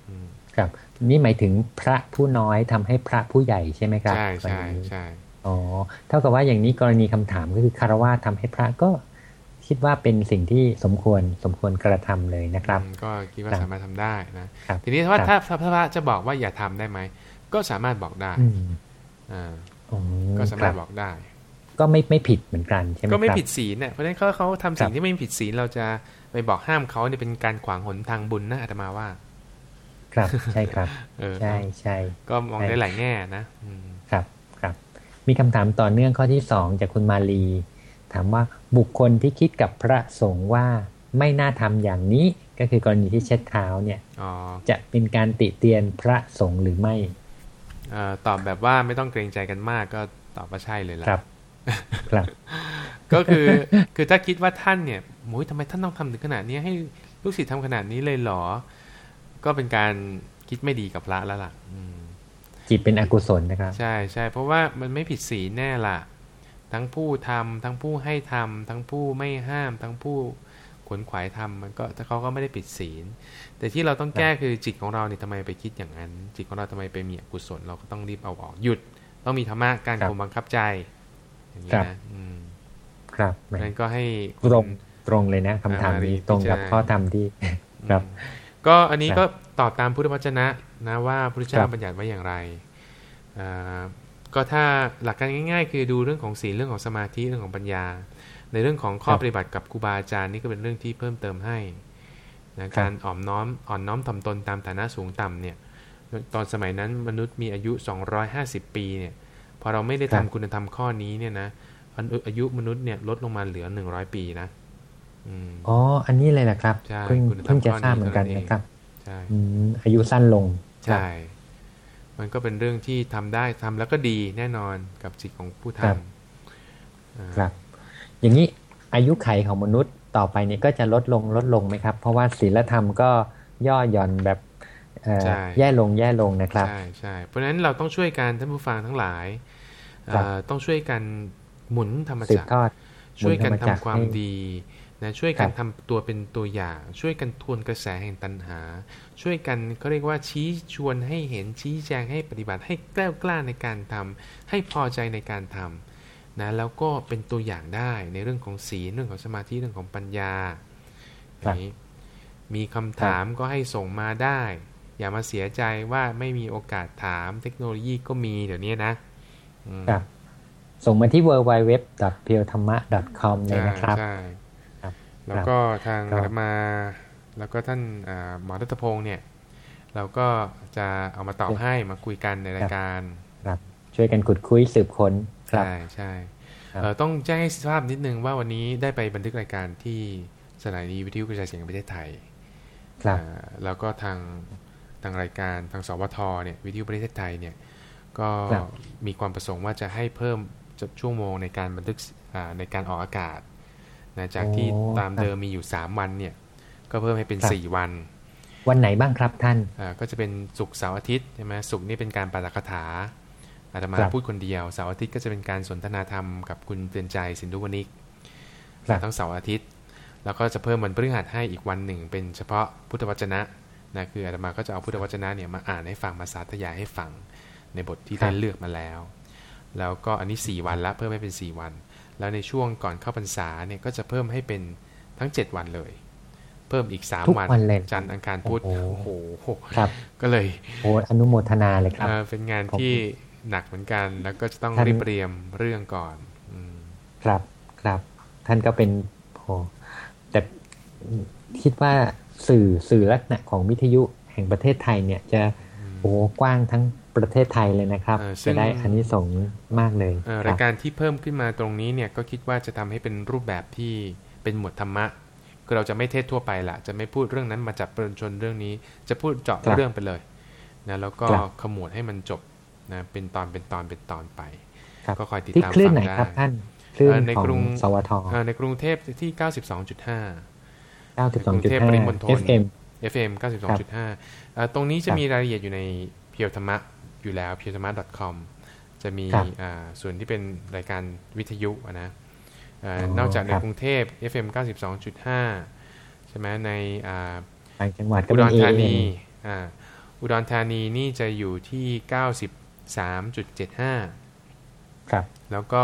อืมครับนี่หมายถึงพระผู้น้อยทำให้พระผู้ใหญ่ใช่ไหมครับใช่ใช่กรณีใช่อ๋อเท่ากับว่าอย่างนี้กรณีคำถามก็คือคารวะทำให้พระก็ คิดว่าเป็นสิ่งที่สมควรสมควรกระทำเลยนะครับอืมก็คิดว่าครับสามารถทำได้นะครับทีนี้ว่าครับถ้าถ้าถ้าพระจะบอกว่าอย่าทำได้ไหมก็สามารถบอกได้อืมอ่าอืมก็สาคมารรัถบบอกได้ ก็ไม่ไม่ผิดเหมือนกันใช่ไหมก็ไม่ครับผิดศีลเนี่ยเพราะฉะนั้นเขาเขาทำสิ่คงรับที่ไม่ผิดศีลเราจะไปบอกห้ามเขาเนี่ยเป็นการขวางหนทางบุญนะอาตมาว่า ครับใช่ครับเออใช่ใช่ก็มองใช่ได้หลายแง่นะอืมครับครับ มีคำถามต่อเนื่องข้อที่สองจากคุณมาลี ถามว่าบุคคลที่คิดกับพระสงฆ์ว่าไม่น่าทำอย่างนี้ก็คือกรณีที่เช็ดเท้าเนี่ยอ๋อจะเป็นการติเตียนพระสงฆ์หรือไม่เอ่อตอบแบบว่าไม่ต้องเกรงใจกันมากก็ตอบว่าใช่เลยล่ะครับครับ ก็คือคือถ้าคิดว่าท่านเนี่ยโอ้ยทำไมท่านต้องทำถึงขนาดนี้ให้ลูกศิษย์ทำขนาดนี้เลยเหรอ ก็เป็นการคิดไม่ดีกับพระแล้วล่ะอืมจิตเป็นอกุศลนะครับ ใช่ใช่เพราะว่ามันไม่ผิดศีลแน่ล่ะ ทั้งผู้ทำทั้งผู้ให้ทำทั้งผู้ไม่ห้าม ทั้งผู้ขวนขวายทำมันก็แต่เขาก็ไม่ได้ผิดศีล แต่ที่เราต้องแก้คือจิตของเราเนี่ยทำไมไปคิดอย่างนั้น จิตของเราทำไมไปมีอกุศลเราก็ต้องรีบเอาออกหยุด ต้องมีธรรมะการครับข่มบังคับใจ อย่างนี้ครับนะอืมครับแหมนั้นก็ให้ตรงตรงเลยนะคำถามอ่านี้มารีตรงกับพิจารณาข้อธรรมที่ครับอืมก็อันนี้ครับก็ตอบตามพุทธวจนะนะว่าพระพุทธเจ้าครับบัญญัติไว้อย่างไรอ่า ก็ถ้าหลักการง่าย ๆ คือดูเรื่องของศีลเรื่องของสมาธิเรื่องของปัญญา ในเรื่องของข้อปฏิบัติกับครูบาอาจารย์นี่ก็เป็นเรื่องที่เพิ่มเติมให้นะการอ่อมน้อมอ่อนน้อมถ่อมตนตามฐานะสูงต่ำเนี่ย ตอนสมัยนั้นมนุษย์มีอายุ 250 ปีเนี่ยพอเราไม่ได้ครัทำบคุณธรรมข้อนี้เนี่ยนะอายุอายุมนุษย์เนี่ยลดลงมาเหลือ 100 ปีนะอืมอ๋อ อันนี้เลยแหละครับใช่เพิ่งคุณธรรมเพิ่งจะข้อนี้ทราบเหมือนกันเท่านั้นเองนะครับใช่อืมอายุสั้นลงใช่ มันก็เป็นเรื่องที่ทำได้ทำแล้วก็ดีแน่นอนกับจิตของผู้ครับทำอ่าครับ อย่างนี้อายุไขของมนุษย์ต่อไปเนี่ยก็จะลดลงลดลงไหมครับ เพราะว่าศีลธรรมก็ย่อหย่อนแบบเอ่อใช่แย่ลงแย่ลงนะครับใช่ใช่เพราะฉะนั้นเราต้องช่วยกันท่านผู้ฟังทั้งหลายครับเอ่อต้องช่วยกันหมุนธรรมสืบจักรทอดช่วยกันหมุนธรรมจักรทำความให้ดี นะช่วยกันครับทำตัวเป็นตัวอย่าง ช่วยกันทวนกระแสแห่งตัณหา ช่วยกันเขาเรียกว่าชี้ชวนให้เห็นชี้แจงให้ปฏิบัติให้แกล้วกล้าในการทำให้พอใจในการทำนะแล้วก็เป็นตัวอย่างได้ในเรื่องของศีลเรื่องของสมาธิเรื่องของปัญญาอย่างนี้มีคำถามก็ให้ส่งมาได้ อย่ามาเสียใจว่าไม่มีโอกาสถามเทคโนโลยีก็มีเดี๋ยวนี้นะอืมครับส่งมาที่ w w w p e e l t h a m m a c o m เลยนะครับใช่ครับ แล้วก็ทางครับอาตมา แล้วก็ท่านอ่าหมอรัตพงศ์เนี่ย เราก็จะเอามาตอบให้มาคุยกันในรายการครับช่วยกันขุดคุยสืบค้นครับใช่ใช่ครับเอ่อต้องแจ้งให้ทราบนิดนึงว่าวันนี้ได้ไปบันทึกรายการที่สถานีวิทยุกระจายเสียงแห่งประเทศไทยครับอ่าแล้วก็ทางทางรายการทางสวทเนี่ยวิทยุประเทศไทยเนี่ยก็ครับมีความประสงค์ว่าจะให้เพิ่มชั่วโมงในการบันทึกอ่าในการออกอากาศ นะจากที่โอ้ตามเดิมมีอยู่3วันเนี่ย ก็เพิ่มให้เป็นครับ4วัน วันไหนบ้างครับท่านอ่าก็จะเป็นศุกร์เสาร์อาทิตย์ใช่ไหมศุกร์นี่เป็นการปาฐกถาอาตมาครับพูดคนเดียวเสาร์อาทิตย์ก็จะเป็นการสนทนาธรรมกับคุณเตือนใจสินธุวณิกครับทั้งเสาร์อาทิตย์ แล้วก็จะเพิ่มวันพฤหัสให้อีกวันหนึ่ง เป็นเฉพาะพุทธวจนะนะคืออาตมาก็จะเอาพุทธวจนะเนี่ยมาอ่านให้ฟังมาสาธยายให้ฟังในบทที่ครับได้เลือกมาแล้ว แล้วก็อันนี้ 4 วันละเพิ่มให้เป็น 4 วัน แล้วในช่วงก่อนเข้าพรรษาเนี่ยก็จะเพิ่มให้เป็นทั้ง7วันเลย เพิ่มอีกทุก3วันวันเลยจันทร์อังคารพุธโอ้โอ้โหโหครับ ก็เลยโอ้อนุโมทนาเลยครับเอ่อเป็นงานผมที่หนักเหมือนกัน แล้วก็จะต้องท่านรีบเรียมเรื่องก่อนอืมครับครับ ท่านก็เป็นโอ้แต่คิดว่าสื่อสื่อลักษณะของวิทยุแห่งประเทศไทยเนี่ยจะโอ้กว้างทั้ง ประเทศไทยเลยนะครับเออซึ่จะงได้อันนี้สงส์มากเลยเอ่อคราบยการที่เพิ่มขึ้นมาตรงนี้เนี่ยก็คิดว่าจะทำให้เป็นรูปแบบที่เป็นหมวดธรรมะคือเราจะไม่เทศทั่วไปละจะไม่พูดเรื่องนั้นมาจับประเด็นชนเรื่องนี้ จะพูดเจาะครับเรื่องไปเลยนะแล้วก็ครับขมวดให้มันจบนะเป็นตอนเป็นตอนเป็นตอนไปครับก็คอยติดที่ตามคลื่นฟังไหนได้ครับท่านคลื่นเอ่อในของกรุงสวทเอ่อในกรุงเทพที่ 92.5 92.5กรุงเทพปริมณฑล FM FM 92.5เอ่อตรงนี้จะครับมีรายละเอียดอยู่ในเพียวธรรมะ อยู่แล้ว p i e w t h a m m a com จะมีครับอ่าส่วนที่เป็นรายการวิทยุอะนะเอ่อออนอกจากในครับกรุงเทพ FM 92.5 ใช่ไหมในอ่าต่างจังหวัดก็อุดเป็นรธา AM นีอ่าอุดรธานีนี่จะอยู่ที่ 93.75 ครับ แล้วก็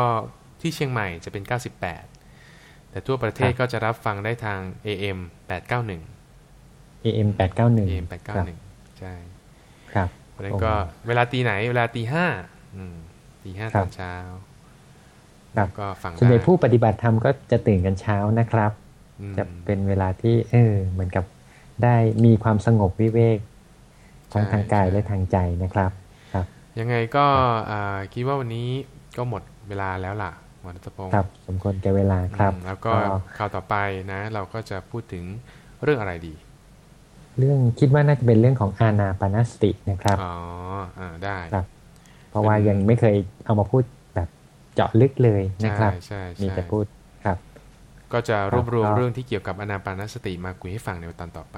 ที่เชียงใหม่จะเป็น 98 แต่ทั่วประเทศครับก็จะรับฟังได้ทาง AM 891 AM 891 AM ครับ891 ใช่ ครับ เพราะฉะนั้นก็เวลาตีไหน เวลาตีห้าอืมตีห้าครัตบอนเช้าครับก็ฟังส่วนใหญ่ได้ผู้ปฏิบัติธรรมก็จะตื่นกันเช้านะครับอืมจะเป็นเวลาที่ เออ เหมือนกับได้มีความสงบวิเวกทั้งใช่ทางกายใช่และทางใจนะครับ ครับ ยังไงก็อ่าคิดว่าวันนี้ก็หมดเวลาแล้วล่ะหมอรัตพงศ์ครับสมควรแก่เวลาครับอืมแล้วก็คราวต่อไปนะ เราก็จะพูดถึงเรื่องอะไรดี เรื่องคิดว่าน่าจะเป็นเรื่องของอานาปานสตินะครับอ๋ออ่าได้ครับ เพราะว่ายังไม่เคยเอามาพูดแบบเจาะลึกเลยนะครับใช่ใช่มีใช่แต่พูดครับ ก็จะรวบรวมครับเรื่องที่เกี่ยวกับอนาปานสติมาคุยให้ฟังในตอนต่อไป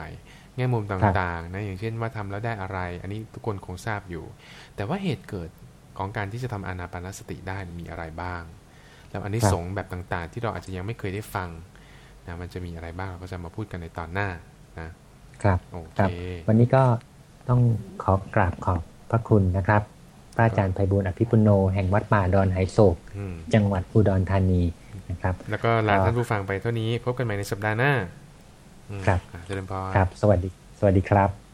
แง่มุมต่างๆนะอย่างเช่นว่าทำแล้วได้อะไร อันนี้ทุกคนคงทราบอยู่ แต่ว่าเหตุเกิดของการที่จะทำอนาปานสติได้มีอะไรบ้าง แล้วอันนี้ครับสงส์แบบต่างๆ ที่เราอาจจะยังไม่เคยได้ฟังนะมันจะมีอะไรบ้างเราก็จะมาพูดกันในตอนหน้านะ ครับโอคเครับวันนี้ก็ต้องขอกราบขอบพระคุณนะครับพระอาจารย์ไพบูลย์อภิปุโนแห่งวัดป่าดอนไหโศกอืมจังหวัดอุดรธานีนะครับ แล้วก็ลาครับท่านผู้ฟังไปเท่านี้ พบกันใหม่ในสัปดาห์หน้าอืมครับอะเจริญพรครับ สวัสดี สวัสดีครับ